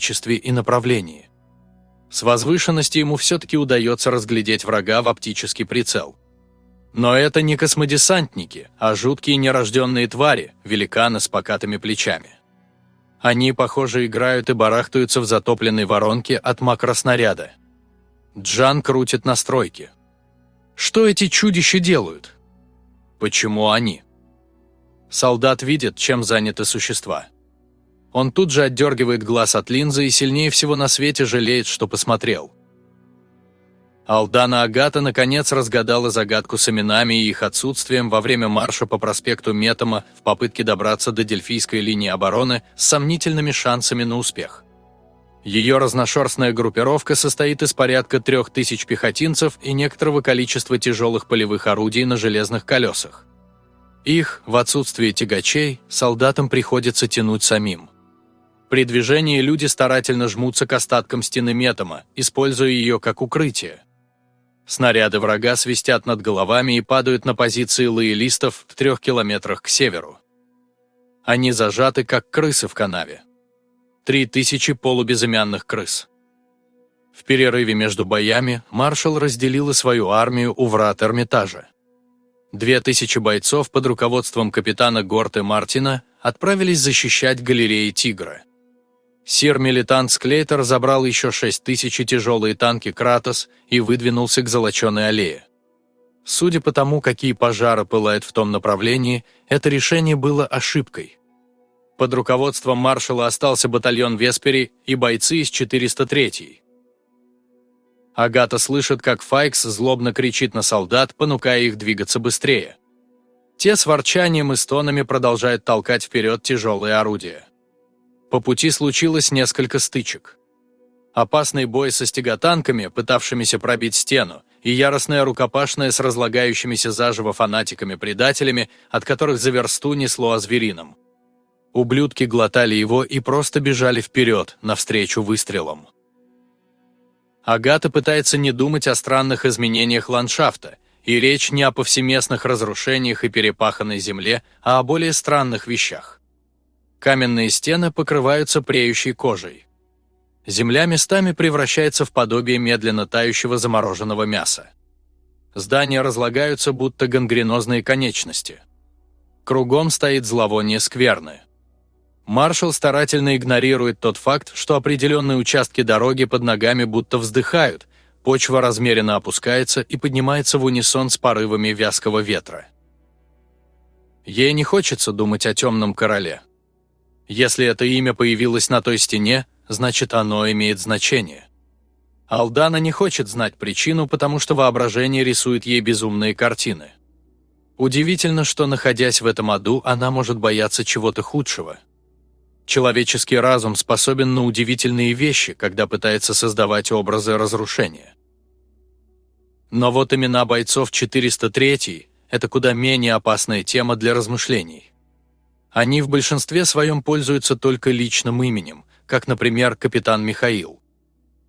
количестве и направлении. С возвышенности ему все-таки удается разглядеть врага в оптический прицел. Но это не космодесантники, а жуткие нерожденные твари, великаны с покатыми плечами. Они, похоже, играют и барахтаются в затопленной воронке от макроснаряда. Джан крутит настройки. Что эти чудища делают? Почему они? Солдат видит, чем заняты существа. Он тут же отдергивает глаз от линзы и сильнее всего на свете жалеет, что посмотрел. Алдана Агата наконец разгадала загадку с именами и их отсутствием во время марша по проспекту Метома в попытке добраться до Дельфийской линии обороны с сомнительными шансами на успех. Ее разношерстная группировка состоит из порядка трех тысяч пехотинцев и некоторого количества тяжелых полевых орудий на железных колесах. Их, в отсутствие тягачей, солдатам приходится тянуть самим. При движении люди старательно жмутся к остаткам стены метома, используя ее как укрытие. Снаряды врага свистят над головами и падают на позиции лоялистов в трех километрах к северу. Они зажаты, как крысы в канаве. Три тысячи полубезымянных крыс. В перерыве между боями маршал разделила свою армию у врат Эрмитажа. Две тысячи бойцов под руководством капитана Горте Мартина отправились защищать галереи «Тигра». Сир Милитант Склейтер забрал еще шесть тысяч тяжелые танки «Кратос» и выдвинулся к Золоченой аллее. Судя по тому, какие пожары пылают в том направлении, это решение было ошибкой. Под руководством маршала остался батальон Веспери и бойцы из 403-й. Агата слышит, как Файкс злобно кричит на солдат, понукая их двигаться быстрее. Те с ворчанием и стонами продолжают толкать вперед тяжелые орудия. По пути случилось несколько стычек. Опасный бой со стеготанками, пытавшимися пробить стену, и яростная рукопашная с разлагающимися заживо фанатиками-предателями, от которых за версту несло о зверином. Ублюдки глотали его и просто бежали вперед, навстречу выстрелам. Агата пытается не думать о странных изменениях ландшафта, и речь не о повсеместных разрушениях и перепаханной земле, а о более странных вещах. Каменные стены покрываются преющей кожей. Земля местами превращается в подобие медленно тающего замороженного мяса. Здания разлагаются, будто гангренозные конечности. Кругом стоит зловоние скверны. Маршал старательно игнорирует тот факт, что определенные участки дороги под ногами будто вздыхают, почва размеренно опускается и поднимается в унисон с порывами вязкого ветра. Ей не хочется думать о темном короле. Если это имя появилось на той стене, значит оно имеет значение. Алдана не хочет знать причину, потому что воображение рисует ей безумные картины. Удивительно, что, находясь в этом аду, она может бояться чего-то худшего. Человеческий разум способен на удивительные вещи, когда пытается создавать образы разрушения. Но вот имена бойцов 403 – это куда менее опасная тема для размышлений. Они в большинстве своем пользуются только личным именем, как, например, капитан Михаил.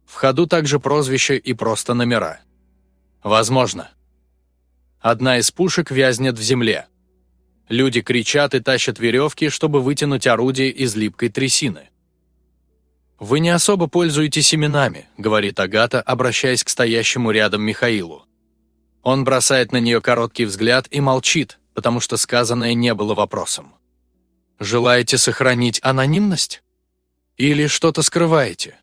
В ходу также прозвища и просто номера. Возможно. Одна из пушек вязнет в земле. Люди кричат и тащат веревки, чтобы вытянуть орудие из липкой трясины. «Вы не особо пользуетесь именами», — говорит Агата, обращаясь к стоящему рядом Михаилу. Он бросает на нее короткий взгляд и молчит, потому что сказанное не было вопросом. Желаете сохранить анонимность? Или что-то скрываете?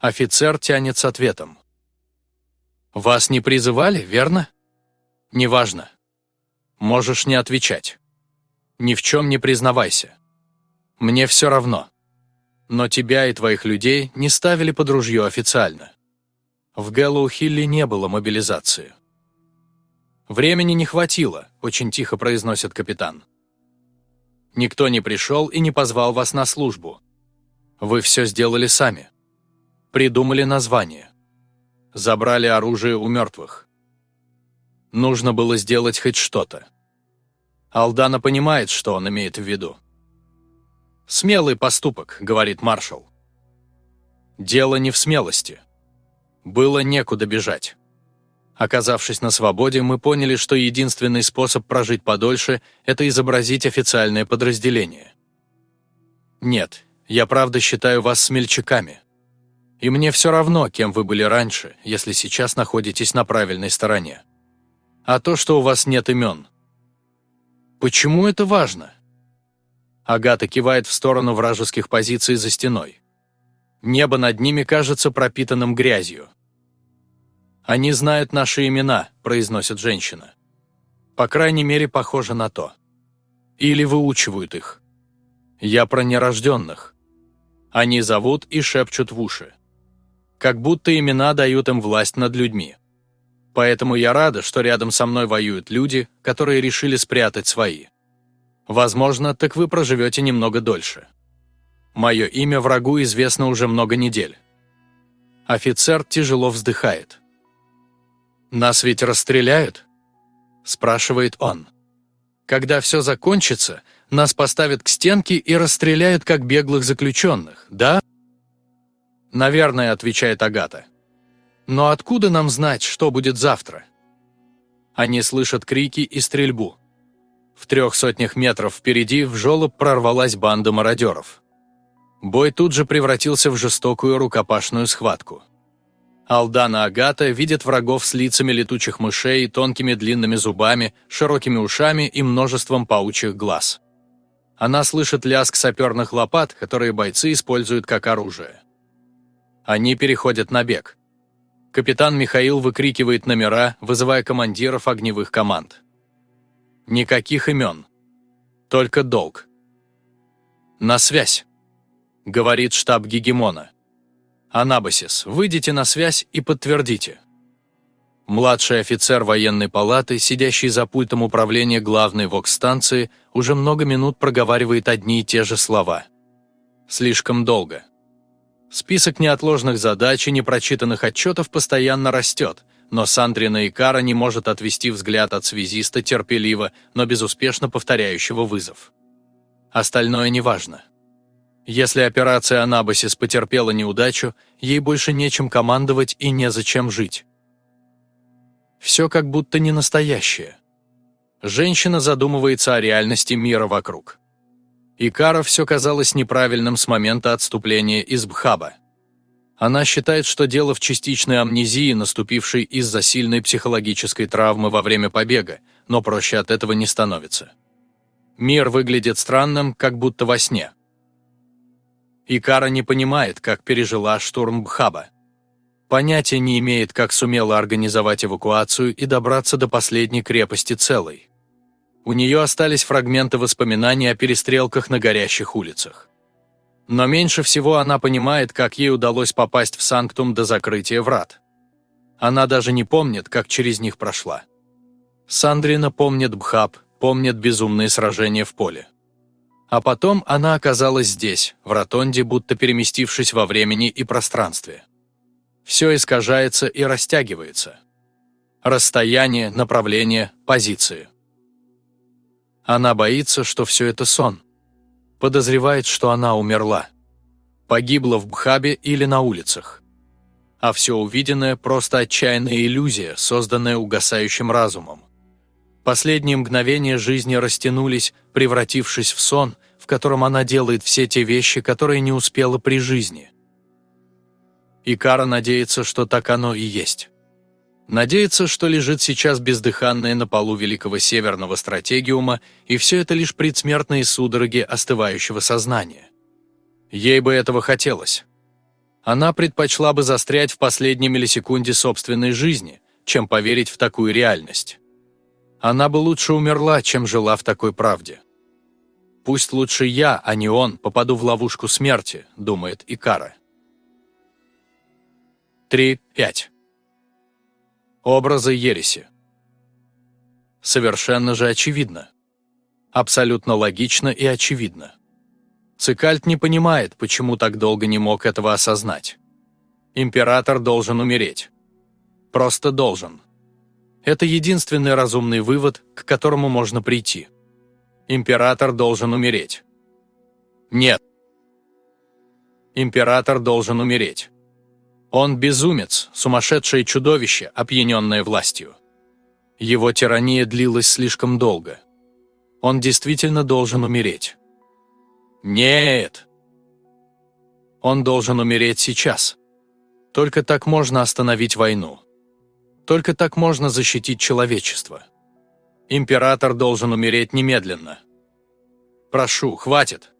Офицер тянет с ответом. Вас не призывали, верно? Неважно. Можешь не отвечать. Ни в чем не признавайся. Мне все равно. Но тебя и твоих людей не ставили под ружье официально. В Гэллоу-Хилле не было мобилизации. «Времени не хватило», — очень тихо произносит капитан. Никто не пришел и не позвал вас на службу. Вы все сделали сами. Придумали название. Забрали оружие у мертвых. Нужно было сделать хоть что-то. Алдана понимает, что он имеет в виду. «Смелый поступок», — говорит маршал. «Дело не в смелости. Было некуда бежать. Оказавшись на свободе, мы поняли, что единственный способ прожить подольше – это изобразить официальное подразделение. Нет, я правда считаю вас смельчаками. И мне все равно, кем вы были раньше, если сейчас находитесь на правильной стороне. А то, что у вас нет имен. Почему это важно? Агата кивает в сторону вражеских позиций за стеной. Небо над ними кажется пропитанным грязью. «Они знают наши имена», – произносит женщина. По крайней мере, похоже на то. Или выучивают их. Я про нерожденных. Они зовут и шепчут в уши. Как будто имена дают им власть над людьми. Поэтому я рада, что рядом со мной воюют люди, которые решили спрятать свои. Возможно, так вы проживете немного дольше. Мое имя врагу известно уже много недель. Офицер тяжело вздыхает. «Нас ведь расстреляют?» – спрашивает он. «Когда все закончится, нас поставят к стенке и расстреляют как беглых заключенных, да?» «Наверное», – отвечает Агата. «Но откуда нам знать, что будет завтра?» Они слышат крики и стрельбу. В трех сотнях метров впереди в жолоб прорвалась банда мародеров. Бой тут же превратился в жестокую рукопашную схватку. Алдана Агата видит врагов с лицами летучих мышей, тонкими длинными зубами, широкими ушами и множеством паучьих глаз. Она слышит лязг саперных лопат, которые бойцы используют как оружие. Они переходят на бег. Капитан Михаил выкрикивает номера, вызывая командиров огневых команд. Никаких имен. Только долг. На связь говорит штаб Гегемона. «Анабасис, выйдите на связь и подтвердите». Младший офицер военной палаты, сидящий за пультом управления главной ВОКС-станции, уже много минут проговаривает одни и те же слова. Слишком долго. Список неотложных задач и непрочитанных отчетов постоянно растет, но Сандрина Икара не может отвести взгляд от связиста терпеливо, но безуспешно повторяющего вызов. Остальное неважно. Если операция Анабасис потерпела неудачу, ей больше нечем командовать и незачем жить. Все как будто не настоящее. Женщина задумывается о реальности мира вокруг. Икара все казалось неправильным с момента отступления из Бхаба. Она считает, что дело в частичной амнезии, наступившей из-за сильной психологической травмы во время побега, но проще от этого не становится. Мир выглядит странным, как будто во сне. Икара не понимает, как пережила штурм Бхаба. Понятия не имеет, как сумела организовать эвакуацию и добраться до последней крепости целой. У нее остались фрагменты воспоминаний о перестрелках на горящих улицах. Но меньше всего она понимает, как ей удалось попасть в Санктум до закрытия врат. Она даже не помнит, как через них прошла. Сандрина помнит Бхаб, помнит безумные сражения в поле. А потом она оказалась здесь, в ротонде, будто переместившись во времени и пространстве. Все искажается и растягивается. Расстояние, направление, позиции. Она боится, что все это сон. Подозревает, что она умерла. Погибла в Бхабе или на улицах. А все увиденное – просто отчаянная иллюзия, созданная угасающим разумом. Последние мгновения жизни растянулись, превратившись в сон, в котором она делает все те вещи, которые не успела при жизни. Икара надеется, что так оно и есть. Надеется, что лежит сейчас бездыханная на полу Великого Северного Стратегиума, и все это лишь предсмертные судороги остывающего сознания. Ей бы этого хотелось. Она предпочла бы застрять в последней миллисекунде собственной жизни, чем поверить в такую реальность. Она бы лучше умерла, чем жила в такой правде. «Пусть лучше я, а не он, попаду в ловушку смерти», — думает Икара. 3.5. Образы ереси. Совершенно же очевидно. Абсолютно логично и очевидно. Цикальт не понимает, почему так долго не мог этого осознать. Император должен умереть. Просто должен. Это единственный разумный вывод, к которому можно прийти. Император должен умереть. Нет. Император должен умереть. Он безумец, сумасшедшее чудовище, опьяненное властью. Его тирания длилась слишком долго. Он действительно должен умереть. Нет. Он должен умереть сейчас. Только так можно остановить войну. Только так можно защитить человечество. Император должен умереть немедленно. Прошу, хватит.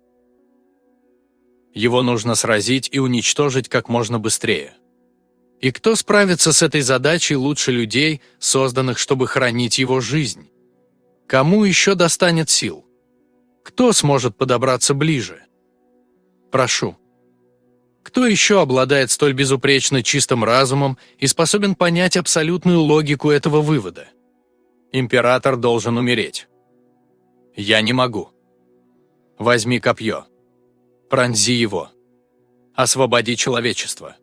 Его нужно сразить и уничтожить как можно быстрее. И кто справится с этой задачей лучше людей, созданных, чтобы хранить его жизнь? Кому еще достанет сил? Кто сможет подобраться ближе? Прошу. Кто еще обладает столь безупречно чистым разумом и способен понять абсолютную логику этого вывода? Император должен умереть. Я не могу. Возьми копье. Пронзи его. Освободи человечество.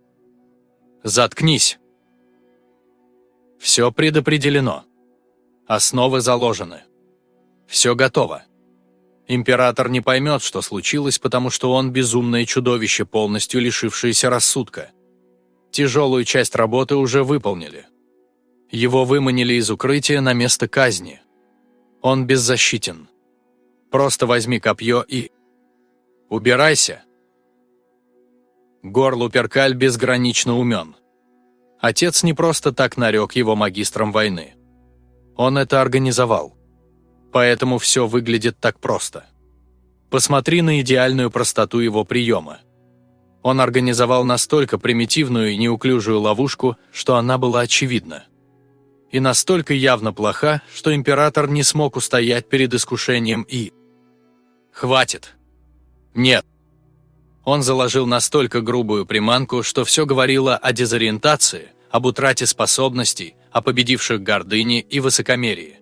Заткнись. Все предопределено. Основы заложены. Все готово. Император не поймет, что случилось, потому что он безумное чудовище, полностью лишившееся рассудка. Тяжелую часть работы уже выполнили. Его выманили из укрытия на место казни. Он беззащитен. Просто возьми копье и... Убирайся. Гор Луперкаль безгранично умен. Отец не просто так нарек его магистром войны. Он это организовал. Поэтому все выглядит так просто. Посмотри на идеальную простоту его приема. Он организовал настолько примитивную и неуклюжую ловушку, что она была очевидна. И настолько явно плоха, что император не смог устоять перед искушением и... Хватит. Нет. Он заложил настолько грубую приманку, что все говорило о дезориентации, об утрате способностей, о победивших гордыне и высокомерии.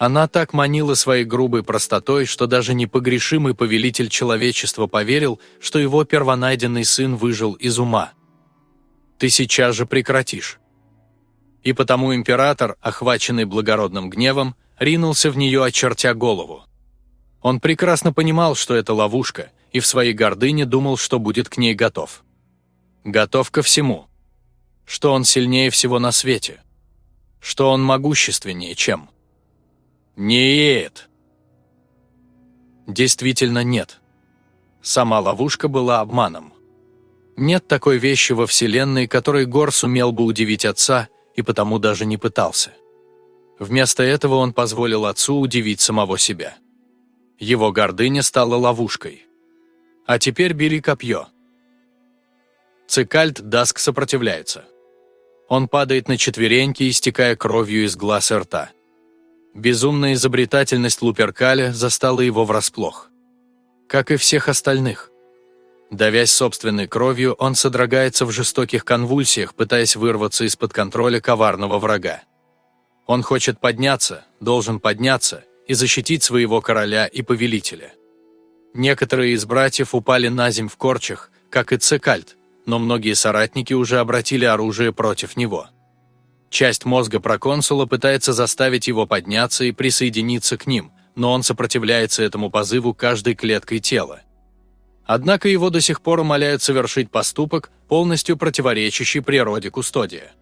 Она так манила своей грубой простотой, что даже непогрешимый повелитель человечества поверил, что его первонайденный сын выжил из ума. «Ты сейчас же прекратишь». И потому император, охваченный благородным гневом, ринулся в нее, очертя голову. Он прекрасно понимал, что это ловушка, и в своей гордыне думал, что будет к ней готов. Готов ко всему. Что он сильнее всего на свете. Что он могущественнее, чем. Нет. Действительно нет. Сама ловушка была обманом. Нет такой вещи во Вселенной, которой Гор сумел бы удивить отца, и потому даже не пытался. Вместо этого он позволил отцу удивить самого себя. Его гордыня стала ловушкой. А теперь бери копье. Цикальт Даск сопротивляется. Он падает на четвереньки, истекая кровью из глаз и рта. Безумная изобретательность Луперкаля застала его врасплох. Как и всех остальных. Давясь собственной кровью, он содрогается в жестоких конвульсиях, пытаясь вырваться из-под контроля коварного врага. Он хочет подняться, должен подняться и защитить своего короля и повелителя. Некоторые из братьев упали на земь в корчах, как и Цекальт, но многие соратники уже обратили оружие против него. Часть мозга проконсула пытается заставить его подняться и присоединиться к ним, но он сопротивляется этому позыву каждой клеткой тела. Однако его до сих пор умоляют совершить поступок, полностью противоречащий природе кустодия.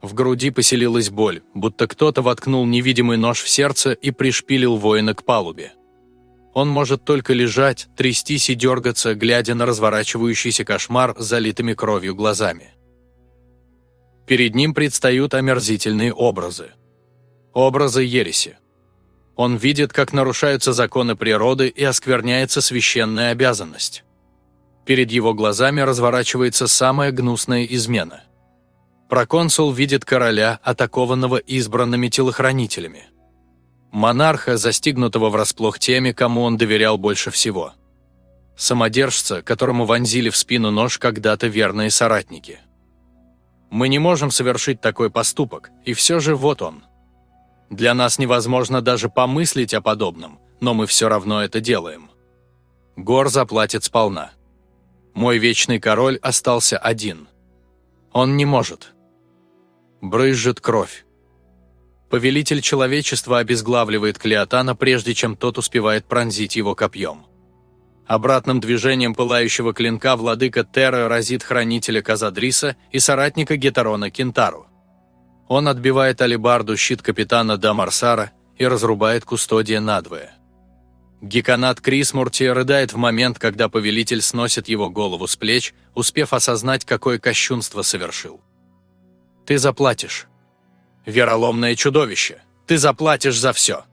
В груди поселилась боль, будто кто-то воткнул невидимый нож в сердце и пришпилил воина к палубе. Он может только лежать, трястись и дергаться, глядя на разворачивающийся кошмар с залитыми кровью глазами. Перед ним предстают омерзительные образы. Образы ереси. Он видит, как нарушаются законы природы и оскверняется священная обязанность. Перед его глазами разворачивается самая гнусная измена. Проконсул видит короля, атакованного избранными телохранителями. Монарха, застигнутого врасплох теми, кому он доверял больше всего. Самодержца, которому вонзили в спину нож когда-то верные соратники. Мы не можем совершить такой поступок, и все же вот он. Для нас невозможно даже помыслить о подобном, но мы все равно это делаем. Гор заплатит сполна. Мой вечный король остался один. Он не может. Брызжет кровь. Повелитель человечества обезглавливает Клеотана, прежде чем тот успевает пронзить его копьем. Обратным движением пылающего клинка владыка Терра разит хранителя Казадриса и соратника Гетерона Кентару. Он отбивает алибарду щит капитана Дамарсара и разрубает кустодия надвое. Геканат Крисмурти рыдает в момент, когда повелитель сносит его голову с плеч, успев осознать, какое кощунство совершил. «Ты заплатишь. Вероломное чудовище, ты заплатишь за все!»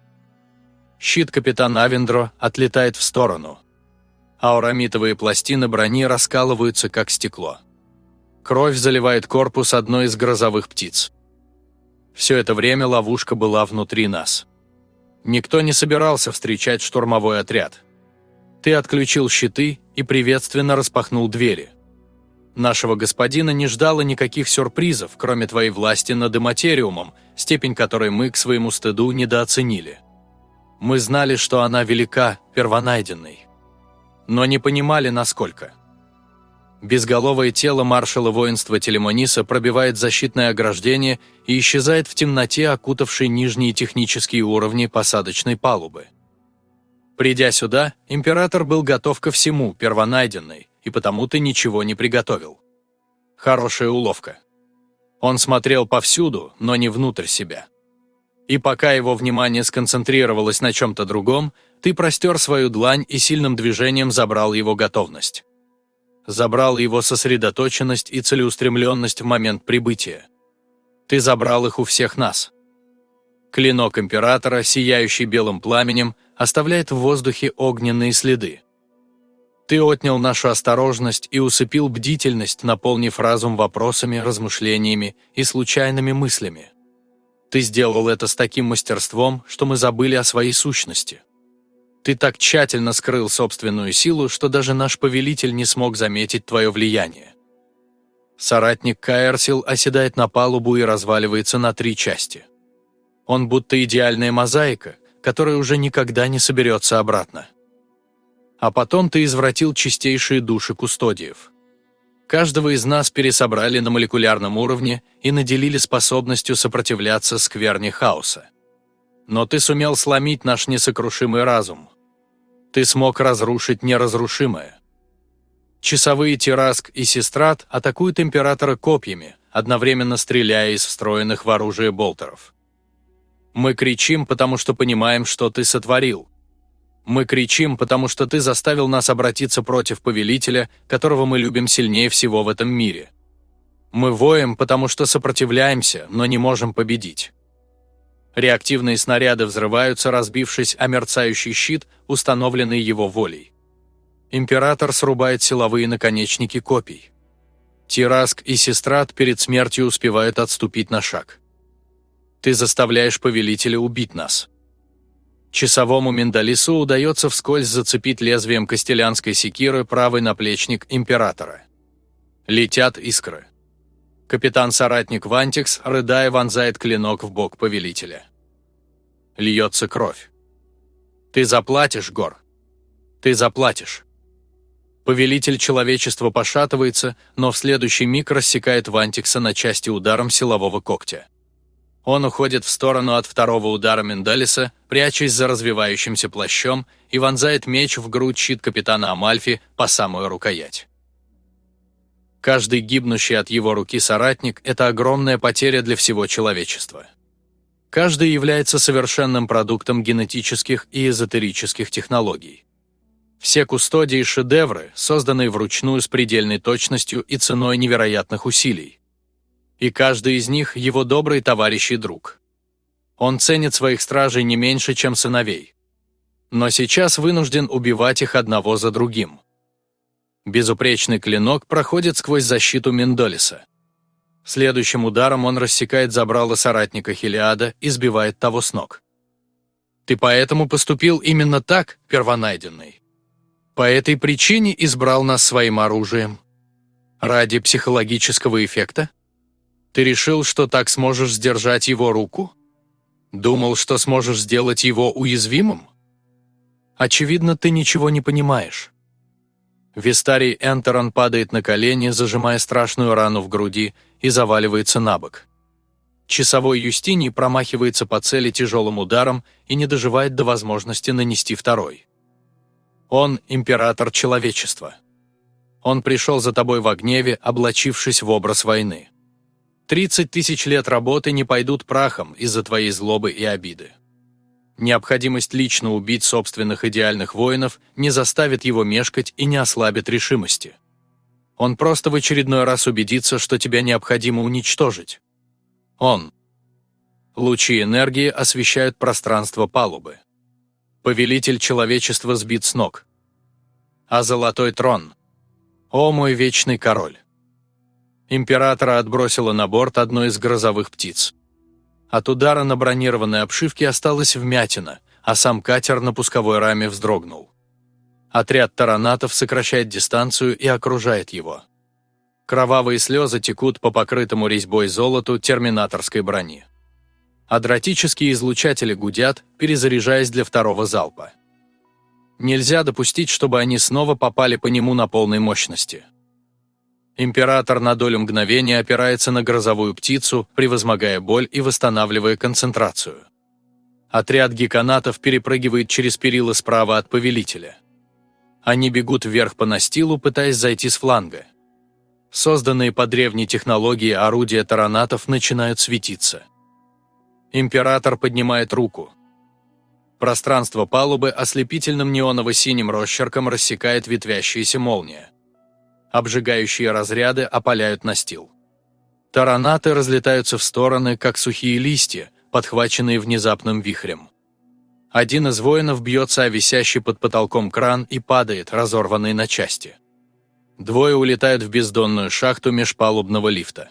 Щит капитана Авендро отлетает в сторону. Аурамитовые пластины брони раскалываются, как стекло. Кровь заливает корпус одной из грозовых птиц. Все это время ловушка была внутри нас. Никто не собирался встречать штурмовой отряд. Ты отключил щиты и приветственно распахнул двери. Нашего господина не ждало никаких сюрпризов, кроме твоей власти над Эматериумом, степень которой мы к своему стыду недооценили. Мы знали, что она велика, первонайденной. Но не понимали, насколько. Безголовое тело маршала воинства Телемониса пробивает защитное ограждение и исчезает в темноте, окутавшей нижние технические уровни посадочной палубы. Придя сюда, император был готов ко всему, первонайденной, и потому ты ничего не приготовил. Хорошая уловка. Он смотрел повсюду, но не внутрь себя. И пока его внимание сконцентрировалось на чем-то другом, ты простер свою длань и сильным движением забрал его готовность забрал его сосредоточенность и целеустремленность в момент прибытия. Ты забрал их у всех нас. Клинок императора, сияющий белым пламенем, оставляет в воздухе огненные следы. Ты отнял нашу осторожность и усыпил бдительность, наполнив разум вопросами, размышлениями и случайными мыслями. Ты сделал это с таким мастерством, что мы забыли о своей сущности. Ты так тщательно скрыл собственную силу, что даже наш повелитель не смог заметить твое влияние. Соратник Каэрсил оседает на палубу и разваливается на три части. Он будто идеальная мозаика, которая уже никогда не соберется обратно. А потом ты извратил чистейшие души кустодиев. Каждого из нас пересобрали на молекулярном уровне и наделили способностью сопротивляться скверне хаоса. Но ты сумел сломить наш несокрушимый разум. Ты смог разрушить неразрушимое. Часовые Тираск и Сестрат атакуют императора копьями, одновременно стреляя из встроенных в оружие болтеров. Мы кричим, потому что понимаем, что ты сотворил. Мы кричим, потому что ты заставил нас обратиться против повелителя, которого мы любим сильнее всего в этом мире. Мы воем, потому что сопротивляемся, но не можем победить. Реактивные снаряды взрываются, разбившись о мерцающий щит, установленный его волей. Император срубает силовые наконечники копий. Тираск и Сестрат перед смертью успевают отступить на шаг. Ты заставляешь повелителя убить нас. Часовому Миндалису удается вскользь зацепить лезвием костелянской секиры правый наплечник императора. Летят искры. Капитан-соратник Вантикс, рыдая, вонзает клинок в бок повелителя. Льется кровь. «Ты заплатишь, Гор. Ты заплатишь». Повелитель человечества пошатывается, но в следующий миг рассекает Вантикса на части ударом силового когтя. Он уходит в сторону от второго удара Мендалиса, прячась за развивающимся плащом, и вонзает меч в грудь щит капитана Амальфи по самую рукоять. Каждый гибнущий от его руки соратник – это огромная потеря для всего человечества. Каждый является совершенным продуктом генетических и эзотерических технологий. Все кустодии – шедевры, созданные вручную с предельной точностью и ценой невероятных усилий. И каждый из них – его добрый товарищ и друг. Он ценит своих стражей не меньше, чем сыновей. Но сейчас вынужден убивать их одного за другим. Безупречный клинок проходит сквозь защиту Мендолиса. Следующим ударом он рассекает забрало соратника Хелиада и сбивает того с ног. Ты поэтому поступил именно так, первонайденный. По этой причине избрал нас своим оружием. Ради психологического эффекта? Ты решил, что так сможешь сдержать его руку? Думал, что сможешь сделать его уязвимым? Очевидно, ты ничего не понимаешь. Вистарий Энтерон падает на колени, зажимая страшную рану в груди, и заваливается на бок. Часовой Юстиний промахивается по цели тяжелым ударом и не доживает до возможности нанести второй. Он – император человечества. Он пришел за тобой во гневе, облачившись в образ войны. Тридцать тысяч лет работы не пойдут прахом из-за твоей злобы и обиды. Необходимость лично убить собственных идеальных воинов не заставит его мешкать и не ослабит решимости. Он просто в очередной раз убедится, что тебя необходимо уничтожить. Он. Лучи энергии освещают пространство палубы. Повелитель человечества сбит с ног. А золотой трон. О мой вечный король. Императора отбросило на борт одной из грозовых птиц. От удара на бронированной обшивке осталась вмятина, а сам катер на пусковой раме вздрогнул. Отряд таранатов сокращает дистанцию и окружает его. Кровавые слезы текут по покрытому резьбой золоту терминаторской брони. Адратические излучатели гудят, перезаряжаясь для второго залпа. Нельзя допустить, чтобы они снова попали по нему на полной мощности. Император на долю мгновения опирается на грозовую птицу, превозмогая боль и восстанавливая концентрацию. Отряд геканатов перепрыгивает через перила справа от повелителя. Они бегут вверх по настилу, пытаясь зайти с фланга. Созданные по древней технологии орудия таранатов начинают светиться. Император поднимает руку. Пространство палубы ослепительным неоново-синим росчерком рассекает ветвящаяся молния. Обжигающие разряды опаляют настил. Таранаты разлетаются в стороны, как сухие листья, подхваченные внезапным вихрем. Один из воинов бьется о висящий под потолком кран и падает, разорванный на части. Двое улетают в бездонную шахту межпалубного лифта.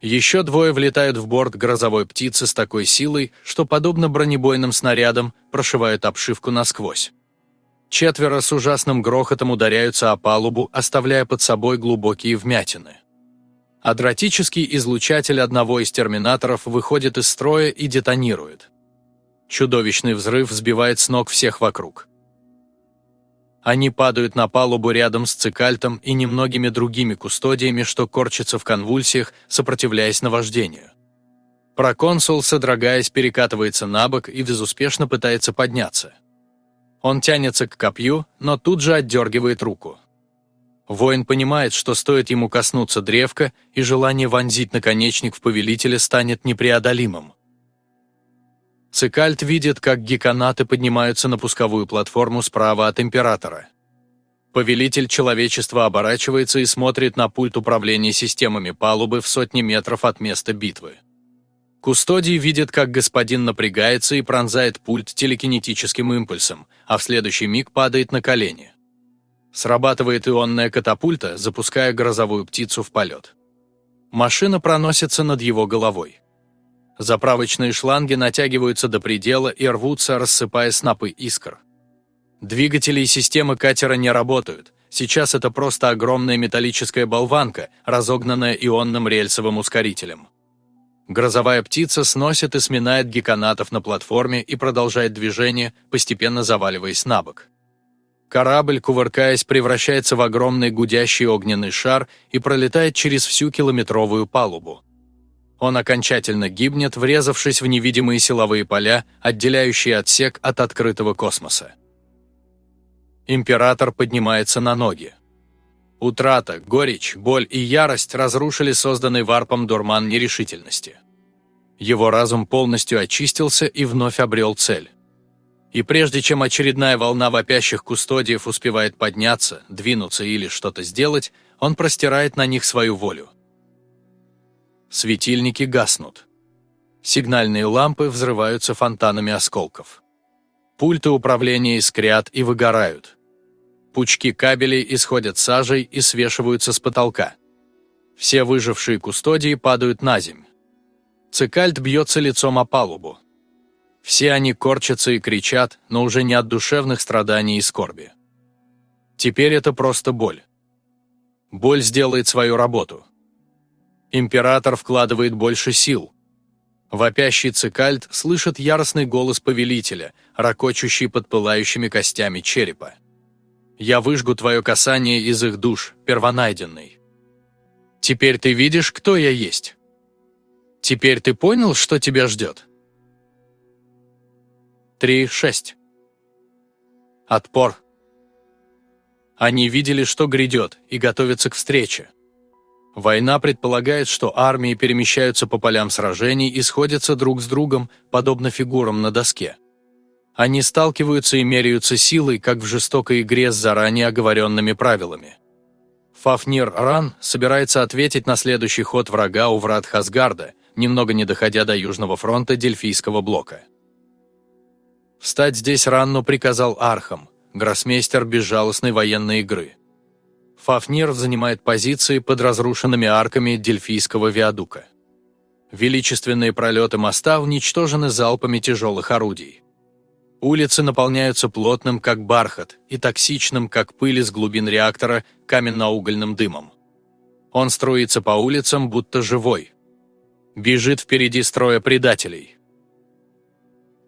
Еще двое влетают в борт грозовой птицы с такой силой, что, подобно бронебойным снарядам, прошивают обшивку насквозь. Четверо с ужасным грохотом ударяются о палубу, оставляя под собой глубокие вмятины. Адратический излучатель одного из терминаторов выходит из строя и детонирует. Чудовищный взрыв сбивает с ног всех вокруг. Они падают на палубу рядом с цикальтом и немногими другими кустодиями, что корчатся в конвульсиях, сопротивляясь наваждению. Проконсул, содрогаясь, перекатывается на бок и безуспешно пытается подняться. Он тянется к копью, но тут же отдергивает руку. Воин понимает, что стоит ему коснуться древка, и желание вонзить наконечник в повелителя станет непреодолимым. Цикальт видит, как геканаты поднимаются на пусковую платформу справа от Императора. Повелитель человечества оборачивается и смотрит на пульт управления системами палубы в сотни метров от места битвы. Кустодий видит, как господин напрягается и пронзает пульт телекинетическим импульсом, а в следующий миг падает на колени. Срабатывает ионная катапульта, запуская грозовую птицу в полет. Машина проносится над его головой. Заправочные шланги натягиваются до предела и рвутся, рассыпая снопы искр. Двигатели и системы катера не работают. Сейчас это просто огромная металлическая болванка, разогнанная ионным рельсовым ускорителем. Грозовая птица сносит и сминает геканатов на платформе и продолжает движение, постепенно заваливаясь на бок. Корабль, кувыркаясь, превращается в огромный гудящий огненный шар и пролетает через всю километровую палубу. Он окончательно гибнет, врезавшись в невидимые силовые поля, отделяющие отсек от открытого космоса. Император поднимается на ноги. Утрата, горечь, боль и ярость разрушили созданный варпом дурман нерешительности. Его разум полностью очистился и вновь обрел цель. И прежде чем очередная волна вопящих кустодиев успевает подняться, двинуться или что-то сделать, он простирает на них свою волю. Светильники гаснут. Сигнальные лампы взрываются фонтанами осколков. Пульты управления искрят и выгорают. Пучки кабелей исходят сажей и свешиваются с потолка. Все выжившие кустодии падают на земь. Цикальт бьется лицом о палубу. Все они корчатся и кричат, но уже не от душевных страданий и скорби. Теперь это просто боль. Боль сделает свою работу. Император вкладывает больше сил. Вопящий цикальт слышит яростный голос повелителя, ракочущий под пылающими костями черепа. Я выжгу твое касание из их душ, первонайденный. Теперь ты видишь, кто я есть. Теперь ты понял, что тебя ждет? 3.6 Отпор. Они видели, что грядет, и готовятся к встрече. Война предполагает, что армии перемещаются по полям сражений и сходятся друг с другом, подобно фигурам на доске. Они сталкиваются и меряются силой, как в жестокой игре с заранее оговоренными правилами. Фафнир Ран собирается ответить на следующий ход врага у врат Хасгарда, немного не доходя до Южного фронта Дельфийского блока. Встать здесь Рану приказал Архам, гроссмейстер безжалостной военной игры. Фафнир занимает позиции под разрушенными арками Дельфийского виадука. Величественные пролеты моста уничтожены залпами тяжелых орудий. Улицы наполняются плотным, как бархат, и токсичным, как пыль из глубин реактора, каменно-угольным дымом. Он струится по улицам, будто живой. Бежит впереди строя предателей.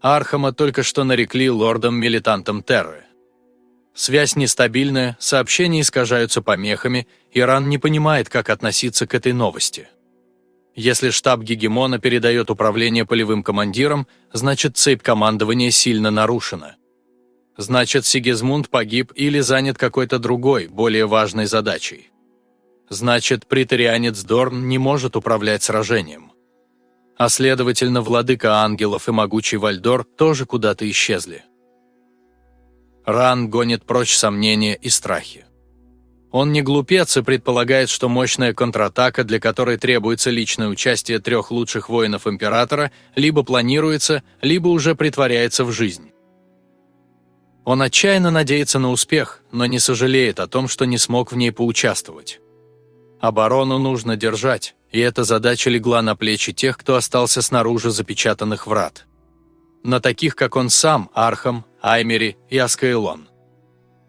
Архама только что нарекли лордом-милитантом Терры. Связь нестабильная, сообщения искажаются помехами, Иран не понимает, как относиться к этой новости. Если штаб Гегемона передает управление полевым командирам, значит цепь командования сильно нарушена. Значит, Сигизмунд погиб или занят какой-то другой, более важной задачей. Значит, притарианец Дорн не может управлять сражением. А следовательно, владыка ангелов и могучий Вальдор тоже куда-то исчезли. Ран гонит прочь сомнения и страхи. Он не глупец и предполагает, что мощная контратака, для которой требуется личное участие трех лучших воинов Императора, либо планируется, либо уже притворяется в жизнь. Он отчаянно надеется на успех, но не сожалеет о том, что не смог в ней поучаствовать. Оборону нужно держать, и эта задача легла на плечи тех, кто остался снаружи запечатанных врат. На таких, как он сам, Архам, Аймери и Аскаэлон.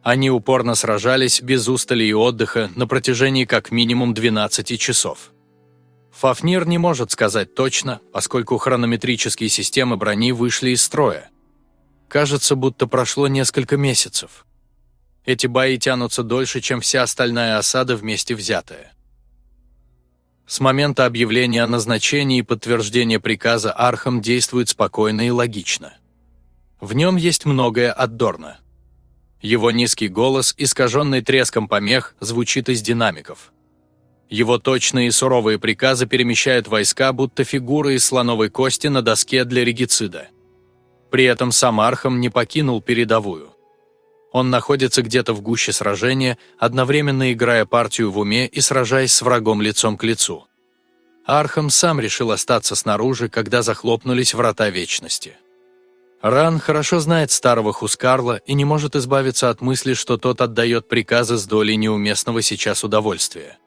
Они упорно сражались без устали и отдыха на протяжении как минимум 12 часов. Фафнир не может сказать точно, поскольку хронометрические системы брони вышли из строя. Кажется, будто прошло несколько месяцев. Эти бои тянутся дольше, чем вся остальная осада вместе взятая. С момента объявления о назначении и подтверждения приказа Архам действует спокойно и логично. В нем есть многое от Дорна. Его низкий голос, искаженный треском помех, звучит из динамиков. Его точные и суровые приказы перемещают войска, будто фигуры из слоновой кости на доске для регицида. При этом сам Архам не покинул передовую. Он находится где-то в гуще сражения, одновременно играя партию в уме и сражаясь с врагом лицом к лицу. Архам сам решил остаться снаружи, когда захлопнулись врата Вечности. Ран хорошо знает старого Хускарла и не может избавиться от мысли, что тот отдает приказы с долей неуместного сейчас удовольствия.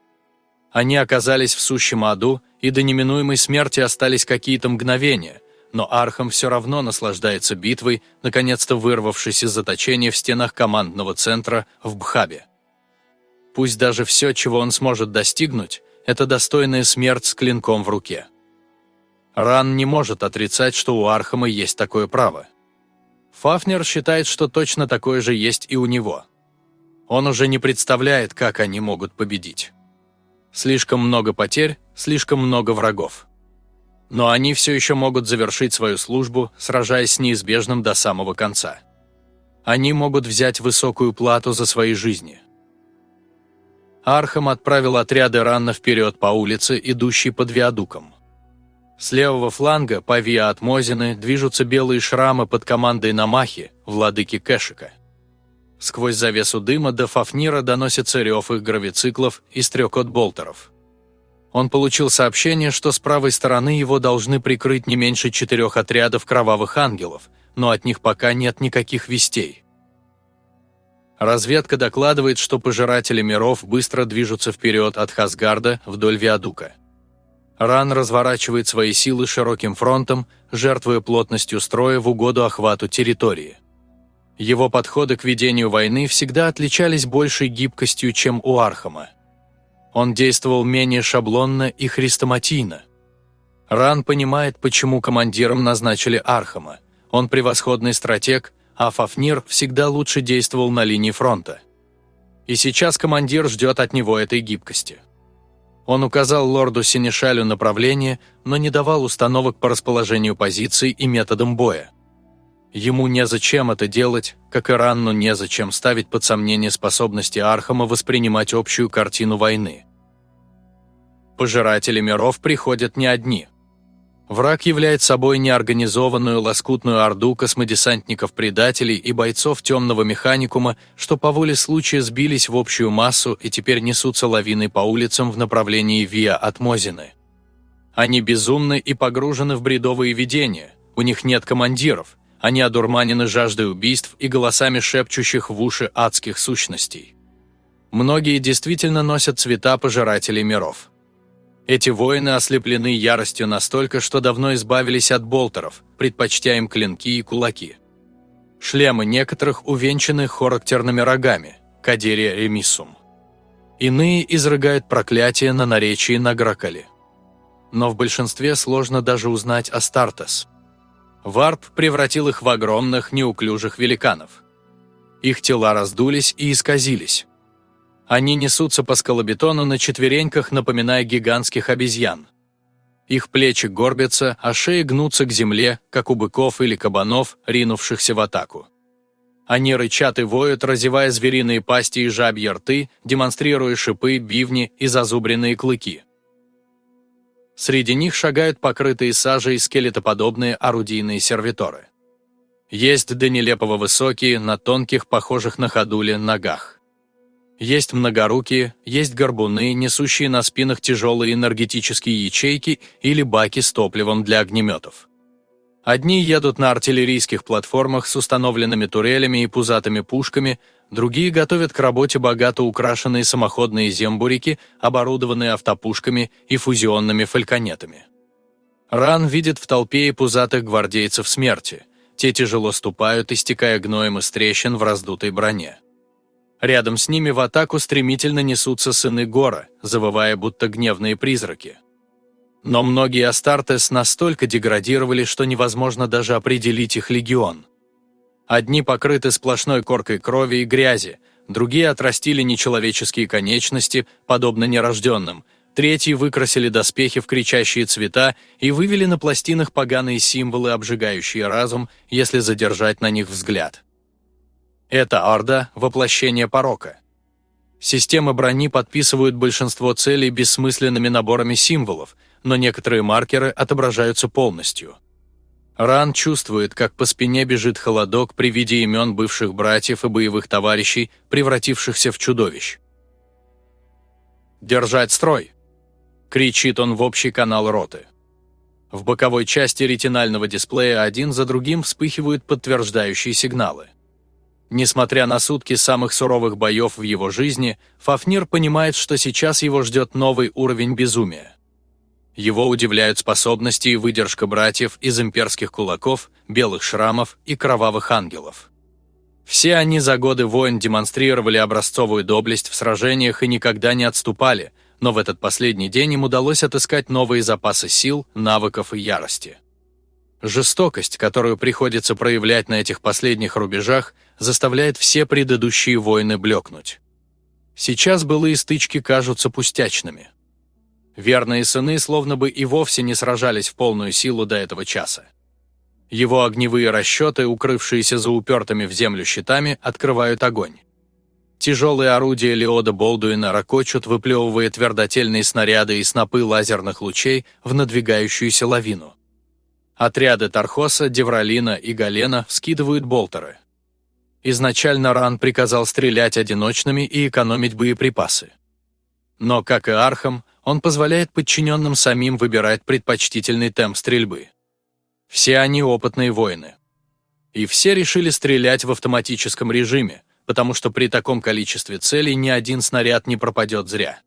Они оказались в сущем аду, и до неминуемой смерти остались какие-то мгновения, но Архам все равно наслаждается битвой, наконец-то вырвавшись из заточения в стенах командного центра в Бхабе. Пусть даже все, чего он сможет достигнуть, это достойная смерть с клинком в руке. Ран не может отрицать, что у Архама есть такое право. Фафнир считает, что точно такое же есть и у него. Он уже не представляет, как они могут победить. Слишком много потерь, слишком много врагов. Но они все еще могут завершить свою службу, сражаясь с неизбежным до самого конца. Они могут взять высокую плату за свои жизни. Архам отправил отряды Рана вперед по улице, идущей под виадуком. С левого фланга по Виа от Мозины движутся белые шрамы под командой Намахи, владыки Кэшика. Сквозь завесу дыма до Фафнира доносится рев их гравициклов и стрекот болтеров. Он получил сообщение, что с правой стороны его должны прикрыть не меньше четырех отрядов кровавых ангелов, но от них пока нет никаких вестей. Разведка докладывает, что пожиратели миров быстро движутся вперед от Хасгарда вдоль Виадука. Ран разворачивает свои силы широким фронтом, жертвуя плотностью строя в угоду охвату территории. Его подходы к ведению войны всегда отличались большей гибкостью, чем у Архама. Он действовал менее шаблонно и хрестоматийно. Ран понимает, почему командиром назначили Архама. Он превосходный стратег, а Фафнир всегда лучше действовал на линии фронта. И сейчас командир ждет от него этой гибкости. Он указал лорду Сенешалю направление, но не давал установок по расположению позиций и методам боя. Ему незачем это делать, как и Рану незачем ставить под сомнение способности Архама воспринимать общую картину войны. Пожиратели миров приходят не одни. Враг является собой неорганизованную лоскутную орду космодесантников-предателей и бойцов темного механикума, что по воле случая сбились в общую массу и теперь несутся лавиной по улицам в направлении Виа от Мозины. Они безумны и погружены в бредовые видения, у них нет командиров, они одурманены жаждой убийств и голосами шепчущих в уши адских сущностей. Многие действительно носят цвета пожирателей миров. Эти воины ослеплены яростью настолько, что давно избавились от болтеров, предпочтя им клинки и кулаки. Шлемы некоторых увенчаны характерными рогами – кадерия ремисум. Иные изрыгают проклятие на наречии Награкали. Но в большинстве сложно даже узнать Астартес. Варп превратил их в огромных, неуклюжих великанов. Их тела раздулись и исказились. Они несутся по скалобетону на четвереньках, напоминая гигантских обезьян. Их плечи горбятся, а шеи гнутся к земле, как у быков или кабанов, ринувшихся в атаку. Они рычат и воют, разевая звериные пасти и жабьи рты, демонстрируя шипы, бивни и зазубренные клыки. Среди них шагают покрытые сажей скелетоподобные орудийные сервиторы. Есть до нелепого высокие, на тонких, похожих на ходули, ногах. Есть многорукие, есть горбуны, несущие на спинах тяжелые энергетические ячейки или баки с топливом для огнеметов. Одни едут на артиллерийских платформах с установленными турелями и пузатыми пушками, другие готовят к работе богато украшенные самоходные зембурики, оборудованные автопушками и фузионными фальконетами. Ран видит в толпе и пузатых гвардейцев смерти. Те тяжело ступают, истекая гноем из трещин в раздутой броне. Рядом с ними в атаку стремительно несутся сыны Гора, завывая будто гневные призраки. Но многие Астартес настолько деградировали, что невозможно даже определить их легион. Одни покрыты сплошной коркой крови и грязи, другие отрастили нечеловеческие конечности, подобно нерожденным, третьи выкрасили доспехи в кричащие цвета и вывели на пластинах поганые символы, обжигающие разум, если задержать на них взгляд. Это Орда – воплощение порока. Системы брони подписывают большинство целей бессмысленными наборами символов, но некоторые маркеры отображаются полностью. Ран чувствует, как по спине бежит холодок при виде имен бывших братьев и боевых товарищей, превратившихся в чудовищ. «Держать строй!» – кричит он в общий канал роты. В боковой части ретинального дисплея один за другим вспыхивают подтверждающие сигналы. Несмотря на сутки самых суровых боев в его жизни, Фафнир понимает, что сейчас его ждет новый уровень безумия. Его удивляют способности и выдержка братьев из имперских кулаков, белых шрамов и кровавых ангелов. Все они за годы войн демонстрировали образцовую доблесть в сражениях и никогда не отступали, но в этот последний день им удалось отыскать новые запасы сил, навыков и ярости. Жестокость, которую приходится проявлять на этих последних рубежах, заставляет все предыдущие войны блекнуть. Сейчас былые стычки кажутся пустячными. Верные сыны словно бы и вовсе не сражались в полную силу до этого часа. Его огневые расчеты, укрывшиеся за упертыми в землю щитами, открывают огонь. Тяжелые орудия Леода Болдуина рокочут, выплевывая твердотельные снаряды и снопы лазерных лучей в надвигающуюся лавину. Отряды Тархоса, Девралина и Галена вскидывают болтеры. Изначально Ран приказал стрелять одиночными и экономить боеприпасы. Но, как и Архам, он позволяет подчиненным самим выбирать предпочтительный темп стрельбы. Все они опытные воины. И все решили стрелять в автоматическом режиме, потому что при таком количестве целей ни один снаряд не пропадет зря.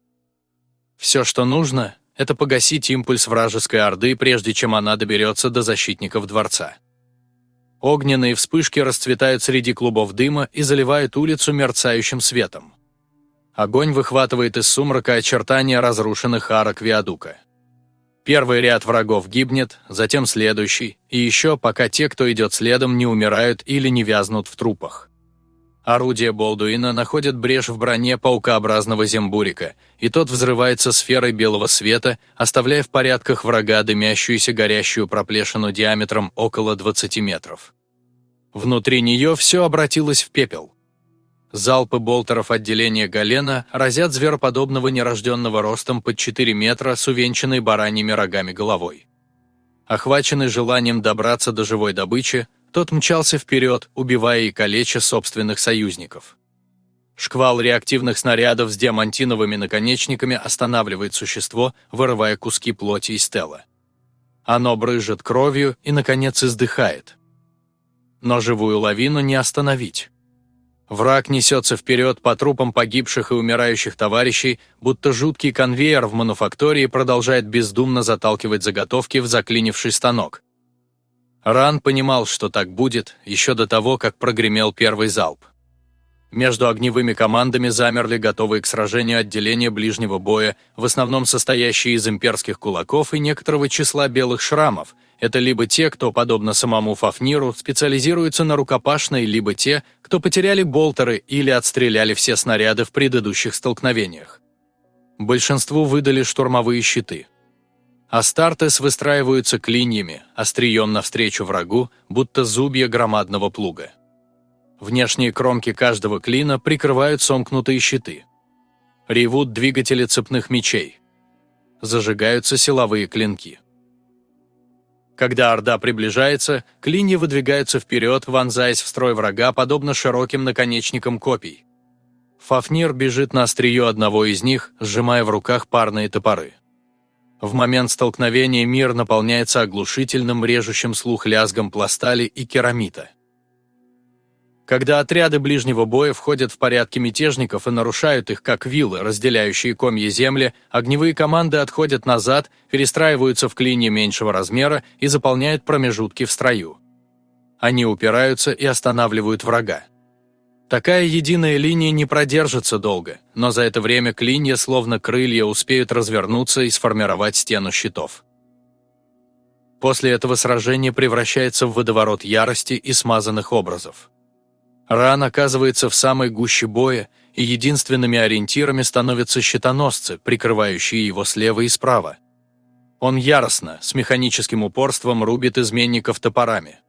Все, что нужно, это погасить импульс вражеской орды, прежде чем она доберется до защитников дворца. Огненные вспышки расцветают среди клубов дыма и заливают улицу мерцающим светом. Огонь выхватывает из сумрака очертания разрушенных арок виадука. Первый ряд врагов гибнет, затем следующий, и еще пока те, кто идет следом, не умирают или не вязнут в трупах. Орудие Болдуина находит брешь в броне паукообразного зембурика, и тот взрывается сферой белого света, оставляя в порядках врага дымящуюся горящую проплешину диаметром около 20 метров. Внутри нее все обратилось в пепел. Залпы болтеров отделения Галена разят звероподобного нерожденного ростом под 4 метра с увенчанной бараньими рогами головой. Охваченный желанием добраться до живой добычи, тот мчался вперед, убивая и калеча собственных союзников. Шквал реактивных снарядов с диамантиновыми наконечниками останавливает существо, вырывая куски плоти из тела. Оно брызжет кровью и, наконец, издыхает. Но живую лавину не остановить. Враг несется вперед по трупам погибших и умирающих товарищей, будто жуткий конвейер в мануфактории продолжает бездумно заталкивать заготовки в заклинивший станок. Ран понимал, что так будет, еще до того, как прогремел первый залп. Между огневыми командами замерли готовые к сражению отделения ближнего боя, в основном состоящие из имперских кулаков и некоторого числа белых шрамов. Это либо те, кто, подобно самому Фафниру, специализируются на рукопашной, либо те, кто потеряли болтеры или отстреляли все снаряды в предыдущих столкновениях. Большинству выдали штурмовые щиты. Астартес выстраиваются клиньями, острием навстречу врагу, будто зубья громадного плуга. Внешние кромки каждого клина прикрывают сомкнутые щиты. Ревут двигатели цепных мечей. Зажигаются силовые клинки. Когда Орда приближается, клинья выдвигаются вперед, вонзаясь в строй врага, подобно широким наконечникам копий. Фафнир бежит на острие одного из них, сжимая в руках парные топоры. В момент столкновения мир наполняется оглушительным режущим слух лязгом пластали и керамита. Когда отряды ближнего боя входят в порядки мятежников и нарушают их как виллы, разделяющие комья земли, огневые команды отходят назад, перестраиваются в клинья меньшего размера и заполняют промежутки в строю. Они упираются и останавливают врага. Такая единая линия не продержится долго, но за это время клинья, словно крылья, успеют развернуться и сформировать стену щитов. После этого сражение превращается в водоворот ярости и смазанных образов. Ран оказывается в самой гуще боя, и единственными ориентирами становятся щитоносцы, прикрывающие его слева и справа. Он яростно, с механическим упорством рубит изменников топорами.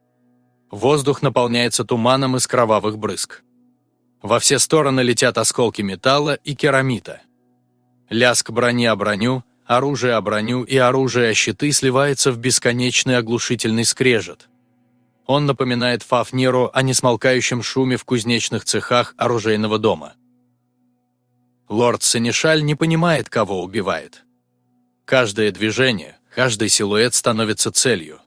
Воздух наполняется туманом из кровавых брызг. Во все стороны летят осколки металла и керамита. Лязг брони о броню, оружие о броню и оружие о щиты сливается в бесконечный оглушительный скрежет – он напоминает Фафниру о несмолкающем шуме в кузнечных цехах оружейного дома. Лорд Сенешаль не понимает, кого убивает. Каждое движение, каждый силуэт становится целью.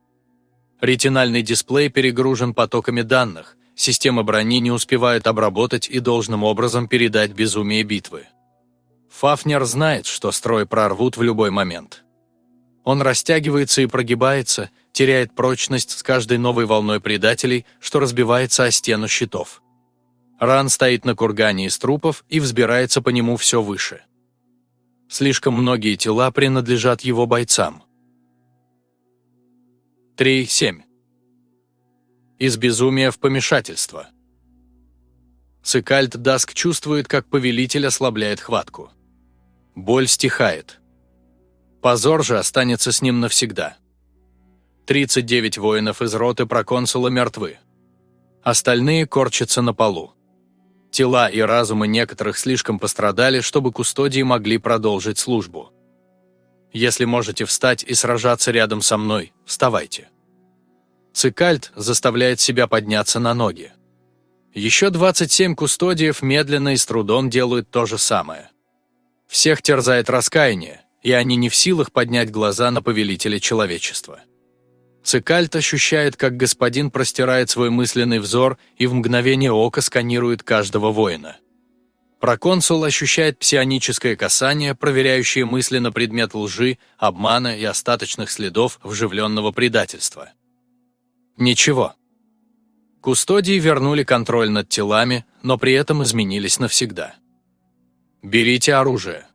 Ретинальный дисплей перегружен потоками данных, системы брони не успевают обработать и должным образом передать безумие битвы. Фафнер знает, что строй прорвут в любой момент. Он растягивается и прогибается, теряет прочность с каждой новой волной предателей, что разбивается о стену щитов. Ран стоит на кургане из трупов и взбирается по нему все выше. Слишком многие тела принадлежат его бойцам. 3.7. Из безумия в помешательство. Цикальт Даск чувствует, как повелитель ослабляет хватку. Боль стихает. Позор же останется с ним навсегда. 39 воинов из роты проконсула мертвы. Остальные корчатся на полу. Тела и разумы некоторых слишком пострадали, чтобы кустодии могли продолжить службу. Если можете встать и сражаться рядом со мной, вставайте. Цикальт заставляет себя подняться на ноги. Еще 27 кустодиев медленно и с трудом делают то же самое. Всех терзает раскаяние, и они не в силах поднять глаза на повелителя человечества. Цикальт ощущает, как господин простирает свой мысленный взор и в мгновение ока сканирует каждого воина. Проконсул ощущает псионическое касание, проверяющее мысли на предмет лжи, обмана и остаточных следов вживленного предательства. Ничего. Кустодии вернули контроль над телами, но при этом изменились навсегда. Берите оружие.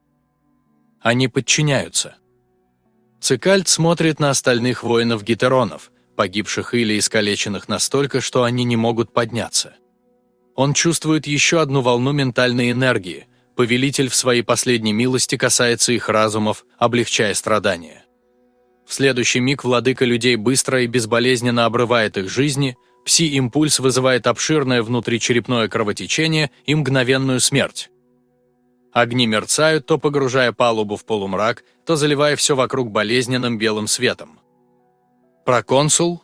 Они подчиняются. Цикальт смотрит на остальных воинов-гетеронов, погибших или искалеченных настолько, что они не могут подняться. Он чувствует еще одну волну ментальной энергии. Повелитель в своей последней милости касается их разумов, облегчая страдания. В следующий миг владыка людей быстро и безболезненно обрывает их жизни, пси-импульс вызывает обширное внутричерепное кровотечение и мгновенную смерть. Огни мерцают, то погружая палубу в полумрак, то заливая все вокруг болезненным белым светом. Проконсул?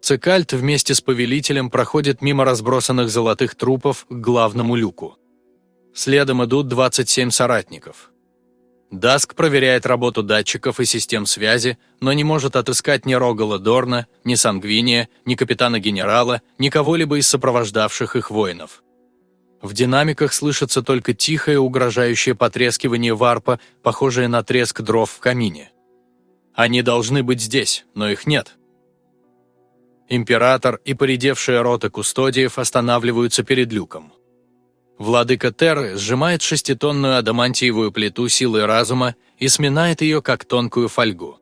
Цикальт вместе с повелителем проходит мимо разбросанных золотых трупов к главному люку. Следом идут 27 соратников. Даск проверяет работу датчиков и систем связи, но не может отыскать ни Рогала Дорна, ни Сангвиния, ни капитана-генерала, ни кого-либо из сопровождавших их воинов. В динамиках слышится только тихое угрожающее потрескивание варпа, похожее на треск дров в камине. Они должны быть здесь, но их нет. Император и поредевшая рота кустодиев останавливаются перед люком. Владыка Терры сжимает шеститонную адамантиевую плиту силы разума и сминает ее, как тонкую фольгу.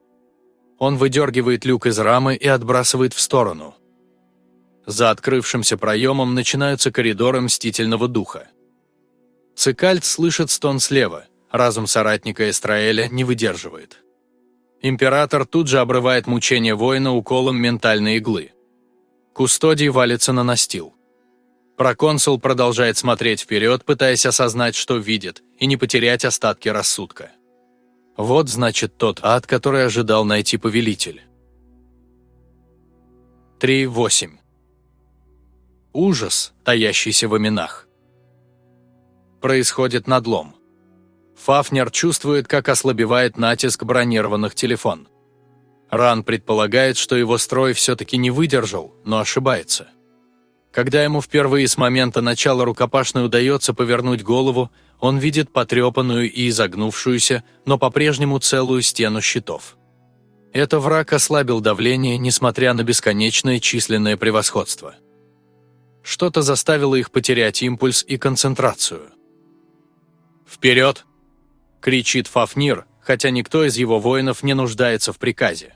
Он выдергивает люк из рамы и отбрасывает в сторону. За открывшимся проемом начинаются коридоры мстительного духа. Цикальт слышит стон слева, разум соратника Эстраэля не выдерживает. Император тут же обрывает мучение воина уколом ментальной иглы. Кустодий валится на настил. Проконсул продолжает смотреть вперед, пытаясь осознать, что видит, и не потерять остатки рассудка. Вот значит тот ад, который ожидал найти повелитель. 3.8. Ужас, таящийся в именах. Происходит надлом. Фафнер чувствует, как ослабевает натиск бронированных телефон. Ран предполагает, что его строй все-таки не выдержал, но ошибается. Когда ему впервые с момента начала рукопашной удается повернуть голову, он видит потрепанную и изогнувшуюся, но по-прежнему целую стену щитов. Это враг ослабил давление, несмотря на бесконечное численное превосходство. Что-то заставило их потерять импульс и концентрацию. «Вперед!» – кричит Фафнир, хотя никто из его воинов не нуждается в приказе.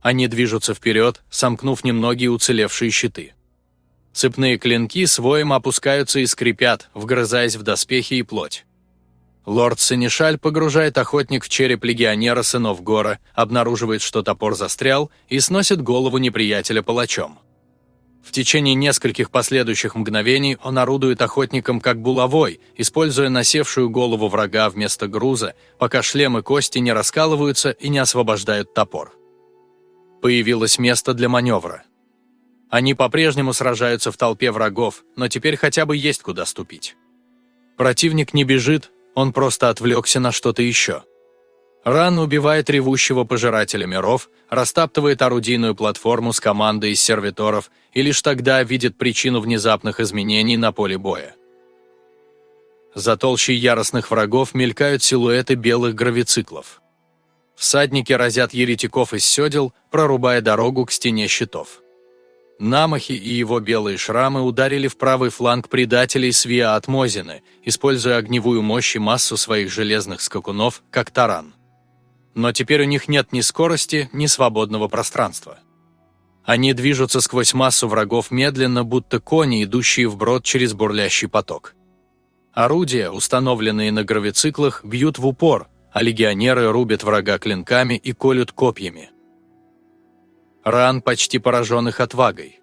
Они движутся вперед, сомкнув немногие уцелевшие щиты. Цепные клинки с воем опускаются и скрипят, вгрызаясь в доспехи и плоть. Лорд Сенешаль погружает охотник в череп легионера сынов Гора, обнаруживает, что топор застрял, и сносит голову неприятеля палачом. В течение нескольких последующих мгновений он орудует охотником как булавой, используя насевшую голову врага вместо груза, пока шлем и кости не раскалываются и не освобождают топор. Появилось место для маневра. Они по-прежнему сражаются в толпе врагов, но теперь хотя бы есть куда ступить. Противник не бежит, он просто отвлекся на что-то еще. Ран убивает ревущего пожирателя миров, растаптывает орудийную платформу с командой из сервиторов и лишь тогда видит причину внезапных изменений на поле боя. За толщей яростных врагов мелькают силуэты белых гравициклов. Всадники разят еретиков из седел, прорубая дорогу к стене щитов. Намахи и его белые шрамы ударили в правый фланг предателей Свия от Мозины, используя огневую мощь и массу своих железных скакунов, как таран. Но теперь у них нет ни скорости, ни свободного пространства. Они движутся сквозь массу врагов медленно, будто кони, идущие вброд через бурлящий поток. Орудия, установленные на гравициклах, бьют в упор, а легионеры рубят врага клинками и колют копьями ран почти пораженных отвагой.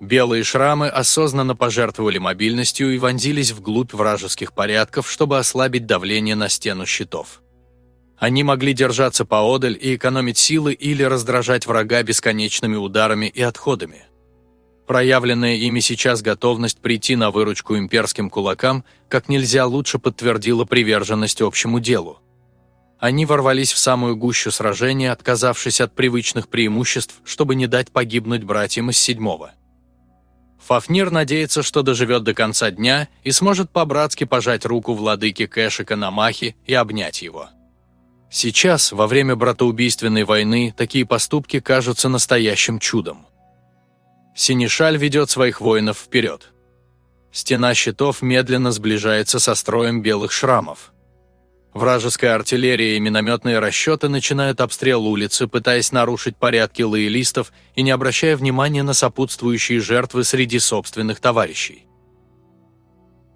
Белые шрамы осознанно пожертвовали мобильностью и вонзились вглубь вражеских порядков, чтобы ослабить давление на стену щитов. Они могли держаться поодаль и экономить силы или раздражать врага бесконечными ударами и отходами. Проявленная ими сейчас готовность прийти на выручку имперским кулакам как нельзя лучше подтвердила приверженность общему делу. Они ворвались в самую гущу сражения, отказавшись от привычных преимуществ, чтобы не дать погибнуть братьям из седьмого. Фафнир надеется, что доживет до конца дня и сможет по-братски пожать руку владыке Кэшика Намахи и обнять его. Сейчас, во время братоубийственной войны, такие поступки кажутся настоящим чудом. Синишаль ведет своих воинов вперед. Стена щитов медленно сближается со строем белых шрамов. Вражеская артиллерия и минометные расчеты начинают обстрел улицы, пытаясь нарушить порядки лоялистов и не обращая внимания на сопутствующие жертвы среди собственных товарищей.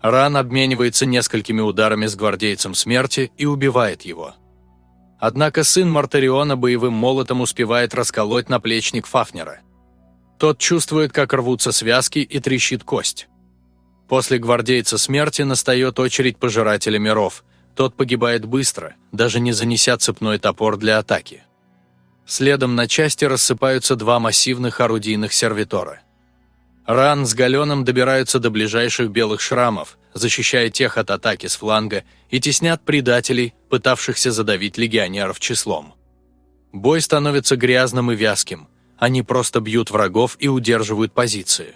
Ран обменивается несколькими ударами с гвардейцем смерти и убивает его. Однако сын Мартариона боевым молотом успевает расколоть наплечник Фафнера. Тот чувствует, как рвутся связки и трещит кость. После гвардейца смерти настает очередь пожирателя миров – тот погибает быстро, даже не занеся цепной топор для атаки. Следом на части рассыпаются два массивных орудийных сервитора. Ран с Галеном добираются до ближайших белых шрамов, защищая тех от атаки с фланга, и теснят предателей, пытавшихся задавить легионеров числом. Бой становится грязным и вязким, они просто бьют врагов и удерживают позиции.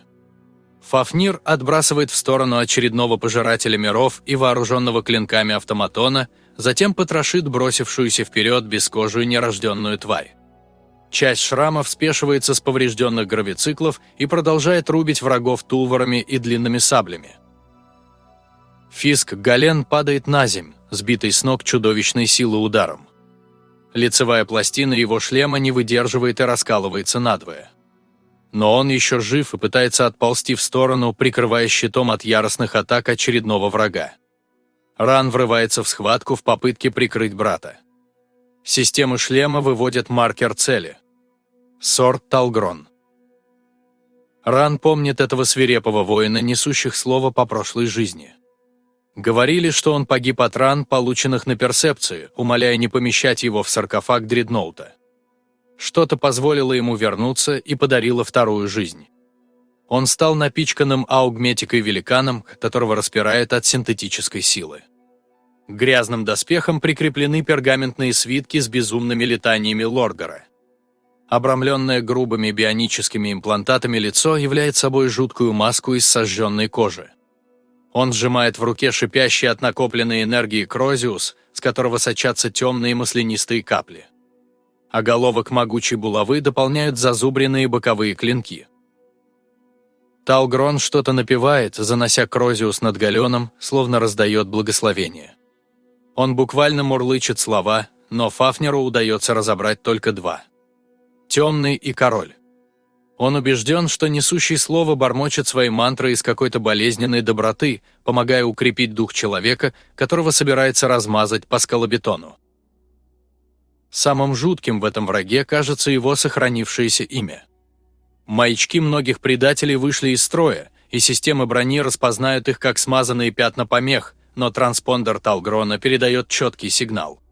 Фафнир отбрасывает в сторону очередного пожирателя миров и вооруженного клинками автоматона, затем потрошит бросившуюся вперед бескожую нерожденную тварь. Часть шрамов спешивается с поврежденных гравициклов и продолжает рубить врагов тулварами и длинными саблями. Фиск Гален падает на земь, сбитый с ног чудовищной силы ударом. Лицевая пластина его шлема не выдерживает и раскалывается надвое. Но он еще жив и пытается отползти в сторону, прикрывая щитом от яростных атак очередного врага. Ран врывается в схватку в попытке прикрыть брата. Системы шлема выводят маркер цели. Сорт Талгрон. Ран помнит этого свирепого воина, несущих слово по прошлой жизни. Говорили, что он погиб от ран, полученных на персепции, умоляя не помещать его в саркофаг дредноута. Что-то позволило ему вернуться и подарило вторую жизнь. Он стал напичканным аугметикой великаном, которого распирает от синтетической силы. К грязным доспехам прикреплены пергаментные свитки с безумными летаниями Лоргара. Обрамленное грубыми бионическими имплантатами лицо является собой жуткую маску из сожженной кожи. Он сжимает в руке шипящий от накопленной энергии Крозиус, с которого сочатся темные маслянистые капли. А головок могучей булавы дополняют зазубренные боковые клинки. Талгрон что-то напевает, занося Крозиус над галеном, словно раздает благословение. Он буквально мурлычет слова, но Фафнеру удается разобрать только два. «Темный» и «Король». Он убежден, что несущий слово бормочет свои мантры из какой-то болезненной доброты, помогая укрепить дух человека, которого собирается размазать по скалобетону. Самым жутким в этом враге кажется его сохранившееся имя. Маячки многих предателей вышли из строя, и системы брони распознают их как смазанные пятна помех, но транспондер Талгрона передает четкий сигнал.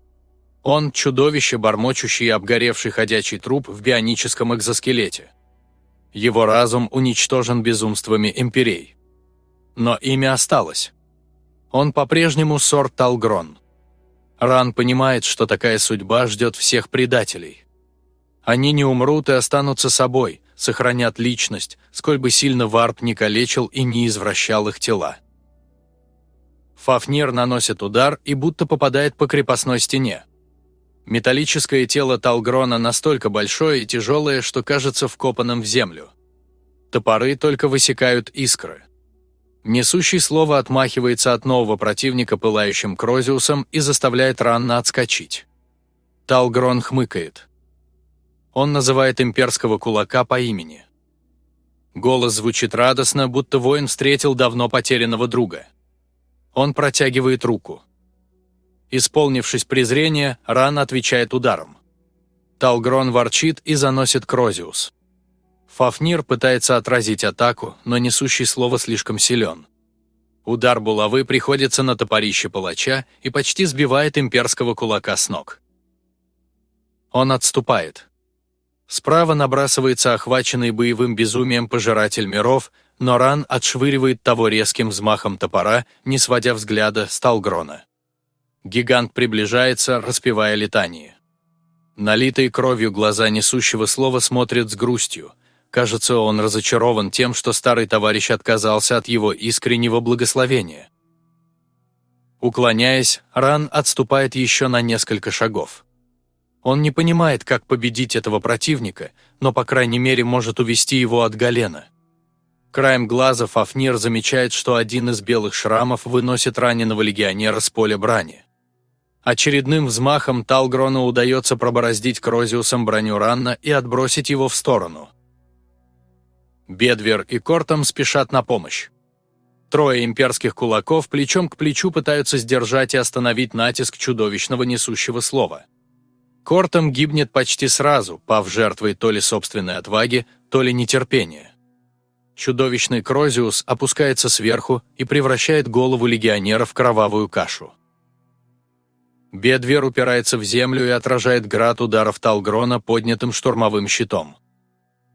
Он – чудовище, бормочущий и обгоревший ходячий труп в бионическом экзоскелете. Его разум уничтожен безумствами имперей. Но имя осталось. Он по-прежнему сорт Талгрон. Ран понимает, что такая судьба ждет всех предателей. Они не умрут и останутся собой, сохранят личность, сколь бы сильно варп не калечил и не извращал их тела. Фафнир наносит удар и будто попадает по крепостной стене. Металлическое тело Талгрона настолько большое и тяжелое, что кажется вкопанным в землю. Топоры только высекают искры. Несущий слово отмахивается от нового противника пылающим Крозиусом и заставляет ранно отскочить. Талгрон хмыкает. Он называет имперского кулака по имени. Голос звучит радостно, будто воин встретил давно потерянного друга. Он протягивает руку. Исполнившись презрения, Ран отвечает ударом. Талгрон ворчит и заносит Крозиус. Фафнир пытается отразить атаку, но несущий слово слишком силен. Удар булавы приходится на топорище палача и почти сбивает имперского кулака с ног. Он отступает. Справа набрасывается охваченный боевым безумием пожиратель миров, но Ран отшвыривает того резким взмахом топора, не сводя взгляда с Талгрона. Гигант приближается, распевая летание. Налитые кровью глаза несущего слова смотрят с грустью. Кажется, он разочарован тем, что старый товарищ отказался от его искреннего благословения. Уклоняясь, Ран отступает еще на несколько шагов. Он не понимает, как победить этого противника, но, по крайней мере, может увести его от Галена. Краем глаза Фафнир замечает, что один из белых шрамов выносит раненого легионера с поля брани. Очередным взмахом Талгрону удается пробороздить Крозиусом броню Ранна и отбросить его в сторону. Бедвер и Кортом спешат на помощь. Трое имперских кулаков плечом к плечу пытаются сдержать и остановить натиск чудовищного несущего слова. Кортом гибнет почти сразу, пав жертвой то ли собственной отваги, то ли нетерпения. Чудовищный Крозиус опускается сверху и превращает голову легионера в кровавую кашу. Бедвер упирается в землю и отражает град ударов Талгрона поднятым штурмовым щитом.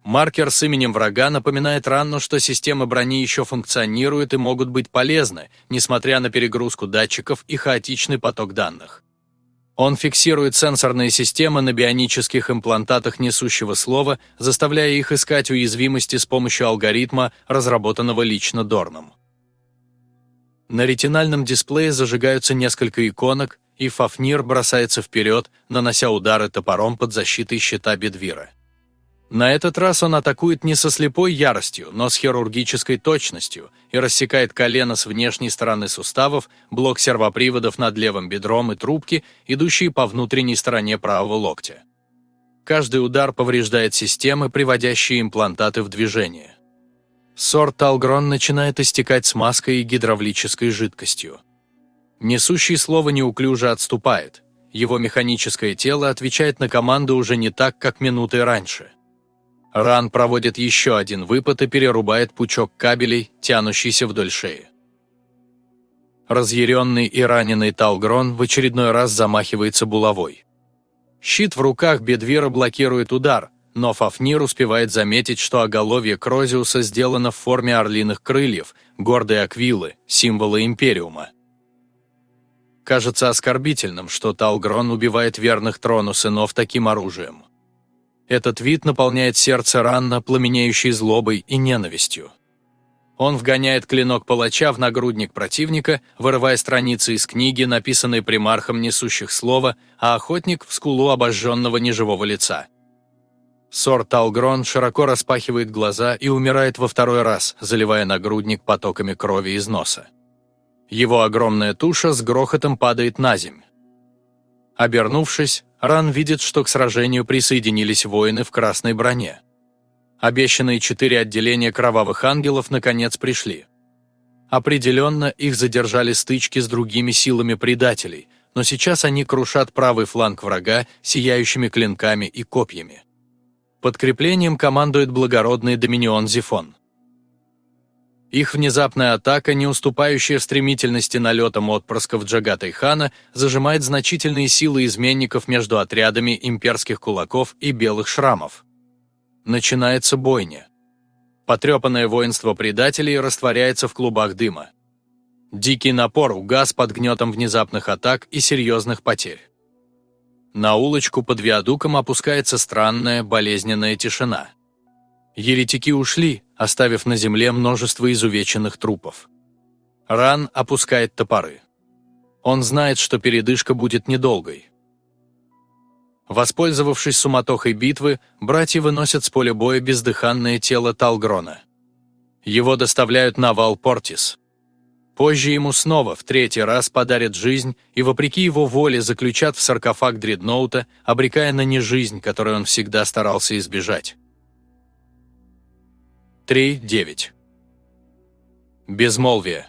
Маркер с именем врага напоминает Ранну, что системы брони еще функционируют и могут быть полезны, несмотря на перегрузку датчиков и хаотичный поток данных. Он фиксирует сенсорные системы на бионических имплантатах несущего слова, заставляя их искать уязвимости с помощью алгоритма, разработанного лично Дорном. На ретинальном дисплее зажигаются несколько иконок, и Фафнир бросается вперед, нанося удары топором под защитой щита Бедвира. На этот раз он атакует не со слепой яростью, но с хирургической точностью и рассекает колено с внешней стороны суставов, блок сервоприводов над левым бедром и трубки, идущие по внутренней стороне правого локтя. Каждый удар повреждает системы, приводящие имплантаты в движение. Сорт Талгрон начинает истекать смазкой и гидравлической жидкостью. Несущий слово неуклюже отступает. Его механическое тело отвечает на команду уже не так, как минуты раньше – Ран проводит еще один выпад и перерубает пучок кабелей, тянущийся вдоль шеи. Разъяренный и раненый Талгрон в очередной раз замахивается булавой. Щит в руках Бедвира блокирует удар, но Фафнир успевает заметить, что оголовье Крозиуса сделано в форме орлиных крыльев, гордой аквилы, символа Империума. Кажется оскорбительным, что Талгрон убивает верных трону сынов таким оружием. Этот вид наполняет сердце ранно, пламенеющей злобой и ненавистью. Он вгоняет клинок палача в нагрудник противника, вырывая страницы из книги, написанной примархом несущих слова, а охотник в скулу обожженного неживого лица. Сор Талгрон широко распахивает глаза и умирает во второй раз, заливая нагрудник потоками крови из носа. Его огромная туша с грохотом падает на земь. Обернувшись, Ран видит, что к сражению присоединились воины в красной броне. Обещанные четыре отделения кровавых ангелов наконец пришли. Определенно, их задержали стычки с другими силами предателей, но сейчас они крушат правый фланг врага сияющими клинками и копьями. Подкреплением командует благородный Доминион Зифон. Их внезапная атака, не уступающая в стремительности налетам отпрысков Джагата и Хана, зажимает значительные силы изменников между отрядами имперских кулаков и белых шрамов. Начинается бойня. Потрепанное воинство предателей растворяется в клубах дыма. Дикий напор угас под гнетом внезапных атак и серьезных потерь. На улочку под виадуком опускается странная болезненная тишина. Еретики ушли, оставив на земле множество изувеченных трупов. Ран опускает топоры. Он знает, что передышка будет недолгой. Воспользовавшись суматохой битвы, братья выносят с поля боя бездыханное тело Талгрона. Его доставляют на вал Портис. Позже ему снова в третий раз подарят жизнь и, вопреки его воле, заключат в саркофаг дредноута, обрекая на нежизнь, которой он всегда старался избежать. 3.9. Безмолвие.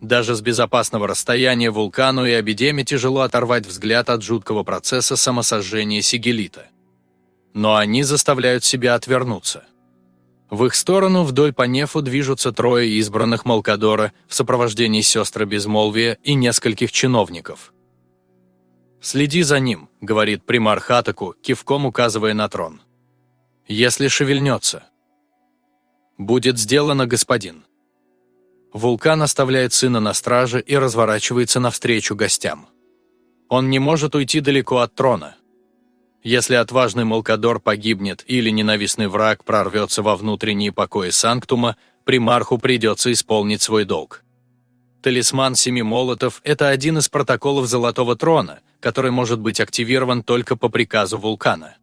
Даже с безопасного расстояния вулкану и Абидеме тяжело оторвать взгляд от жуткого процесса самосожжения Сигелита. Но они заставляют себя отвернуться. В их сторону вдоль по нефу движутся трое избранных Малкадора в сопровождении сестры Безмолвия и нескольких чиновников. «Следи за ним», — говорит примар Хатаку, кивком указывая на трон. «Если шевельнется, «Будет сделано, господин». Вулкан оставляет сына на страже и разворачивается навстречу гостям. Он не может уйти далеко от трона. Если отважный Малкадор погибнет или ненавистный враг прорвется во внутренние покои Санктума, примарху придется исполнить свой долг. Талисман Семи Молотов – это один из протоколов Золотого Трона, который может быть активирован только по приказу вулкана.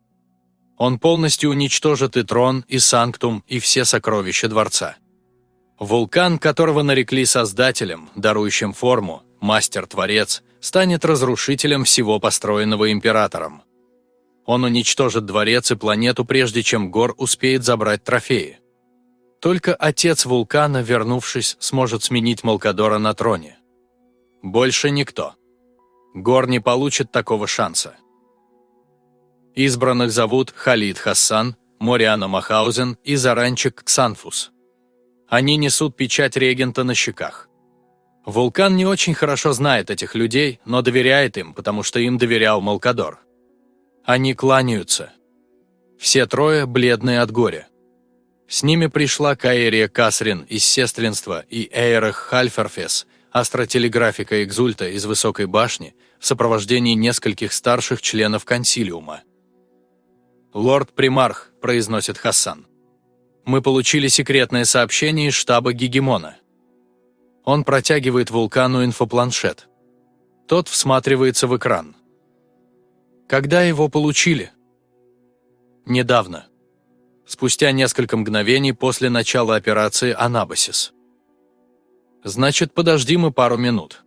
Он полностью уничтожит и трон, и санктум, и все сокровища дворца. Вулкан, которого нарекли Создателем, дарующим форму, Мастер-Творец, станет разрушителем всего построенного Императором. Он уничтожит дворец и планету, прежде чем Гор успеет забрать трофеи. Только отец вулкана, вернувшись, сможет сменить Малкадора на троне. Больше никто. Гор не получит такого шанса. Избранных зовут Халид Хассан, Мориана Махаузен и Заранчик Ксанфус. Они несут печать регента на щеках. Вулкан не очень хорошо знает этих людей, но доверяет им, потому что им доверял Малкадор. Они кланяются. Все трое бледные от горя. С ними пришла Каэрия Касрин из сестринства и Эйрах Хальферфес, астротелеграфика Экзульта из Высокой башни, в сопровождении нескольких старших членов консилиума. «Лорд Примарх», – произносит Хассан. «Мы получили секретное сообщение из штаба Гегемона». Он протягивает вулкану инфопланшет. Тот всматривается в экран. «Когда его получили?» «Недавно. Спустя несколько мгновений после начала операции «Анабасис». «Значит, подожди мы пару минут».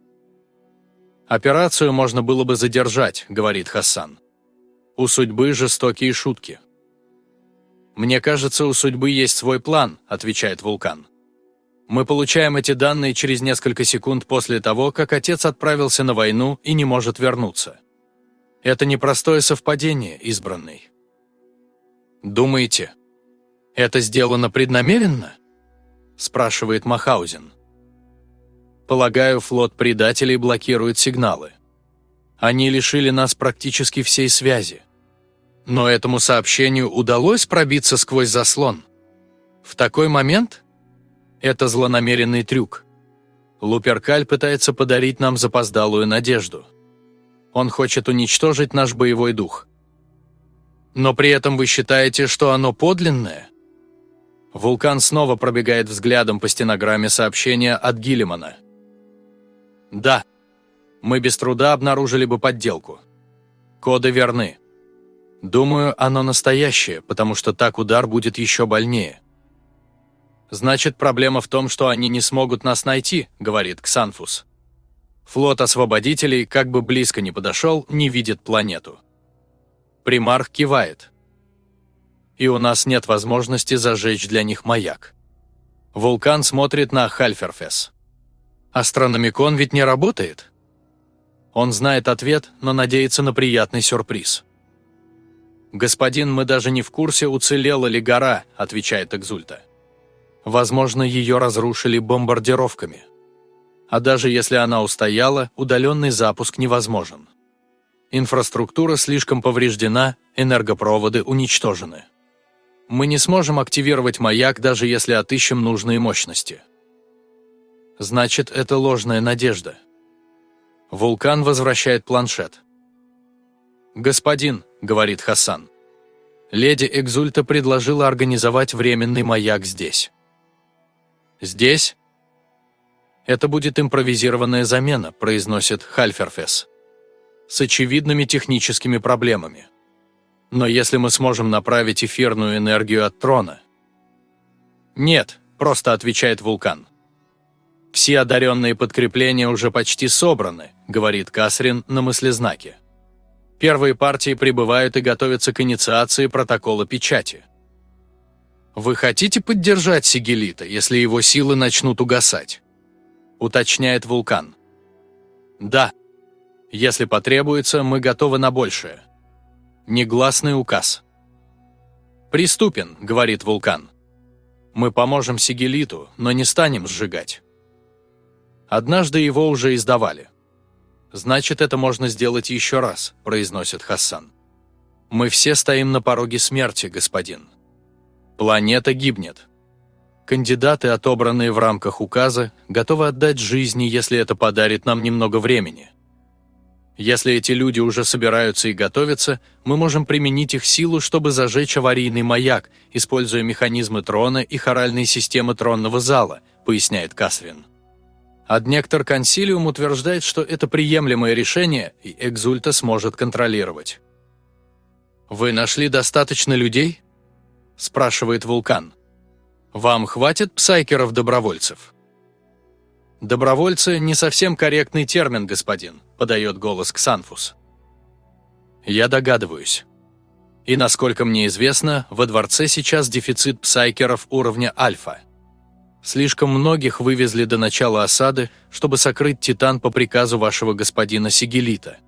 «Операцию можно было бы задержать», — говорит Хассан. У судьбы жестокие шутки. «Мне кажется, у судьбы есть свой план», – отвечает Вулкан. «Мы получаем эти данные через несколько секунд после того, как отец отправился на войну и не может вернуться. Это непростое совпадение, избранный». «Думаете, это сделано преднамеренно?» – спрашивает Махаузен. «Полагаю, флот предателей блокирует сигналы. Они лишили нас практически всей связи. Но этому сообщению удалось пробиться сквозь заслон. В такой момент? Это злонамеренный трюк. Луперкаль пытается подарить нам запоздалую надежду. Он хочет уничтожить наш боевой дух. Но при этом вы считаете, что оно подлинное? Вулкан снова пробегает взглядом по стенограмме сообщения от Гиллимана. Да, мы без труда обнаружили бы подделку. Коды верны. Думаю, оно настоящее, потому что так удар будет еще больнее. Значит, проблема в том, что они не смогут нас найти, говорит Ксанфус. Флот освободителей, как бы близко не подошел, не видит планету. Примарх кивает. И у нас нет возможности зажечь для них маяк. Вулкан смотрит на Хальферфес. Астрономикон ведь не работает? Он знает ответ, но надеется на приятный сюрприз. «Господин, мы даже не в курсе, уцелела ли гора», – отвечает Экзульта. «Возможно, ее разрушили бомбардировками. А даже если она устояла, удаленный запуск невозможен. Инфраструктура слишком повреждена, энергопроводы уничтожены. Мы не сможем активировать маяк, даже если отыщем нужные мощности. Значит, это ложная надежда». Вулкан возвращает планшет. «Господин», — говорит Хасан, — «леди Экзульта предложила организовать временный маяк здесь». «Здесь?» «Это будет импровизированная замена», — произносит Хальферфес. «С очевидными техническими проблемами. Но если мы сможем направить эфирную энергию от трона...» «Нет», — просто отвечает Вулкан. «Все одаренные подкрепления уже почти собраны», — говорит Касрин на мыслезнаке. «Первые партии прибывают и готовятся к инициации протокола печати». «Вы хотите поддержать Сигелита, если его силы начнут угасать?» — уточняет Вулкан. «Да. Если потребуется, мы готовы на большее. Негласный указ». «Приступен», — говорит Вулкан. «Мы поможем Сигелиту, но не станем сжигать». Однажды его уже издавали. «Значит, это можно сделать еще раз», – произносит Хассан. «Мы все стоим на пороге смерти, господин. Планета гибнет. Кандидаты, отобранные в рамках указа, готовы отдать жизни, если это подарит нам немного времени. Если эти люди уже собираются и готовятся, мы можем применить их силу, чтобы зажечь аварийный маяк, используя механизмы трона и хоральные системы тронного зала», – поясняет Касвин. Аднектор консилиум утверждает, что это приемлемое решение, и Экзульта сможет контролировать. «Вы нашли достаточно людей?» – спрашивает Вулкан. «Вам хватит псайкеров-добровольцев?» «Добровольцы – не совсем корректный термин, господин», – подает голос Ксанфус. «Я догадываюсь. И, насколько мне известно, во дворце сейчас дефицит псайкеров уровня альфа – Слишком многих вывезли до начала осады, чтобы сокрыть Титан по приказу вашего господина Сигелита –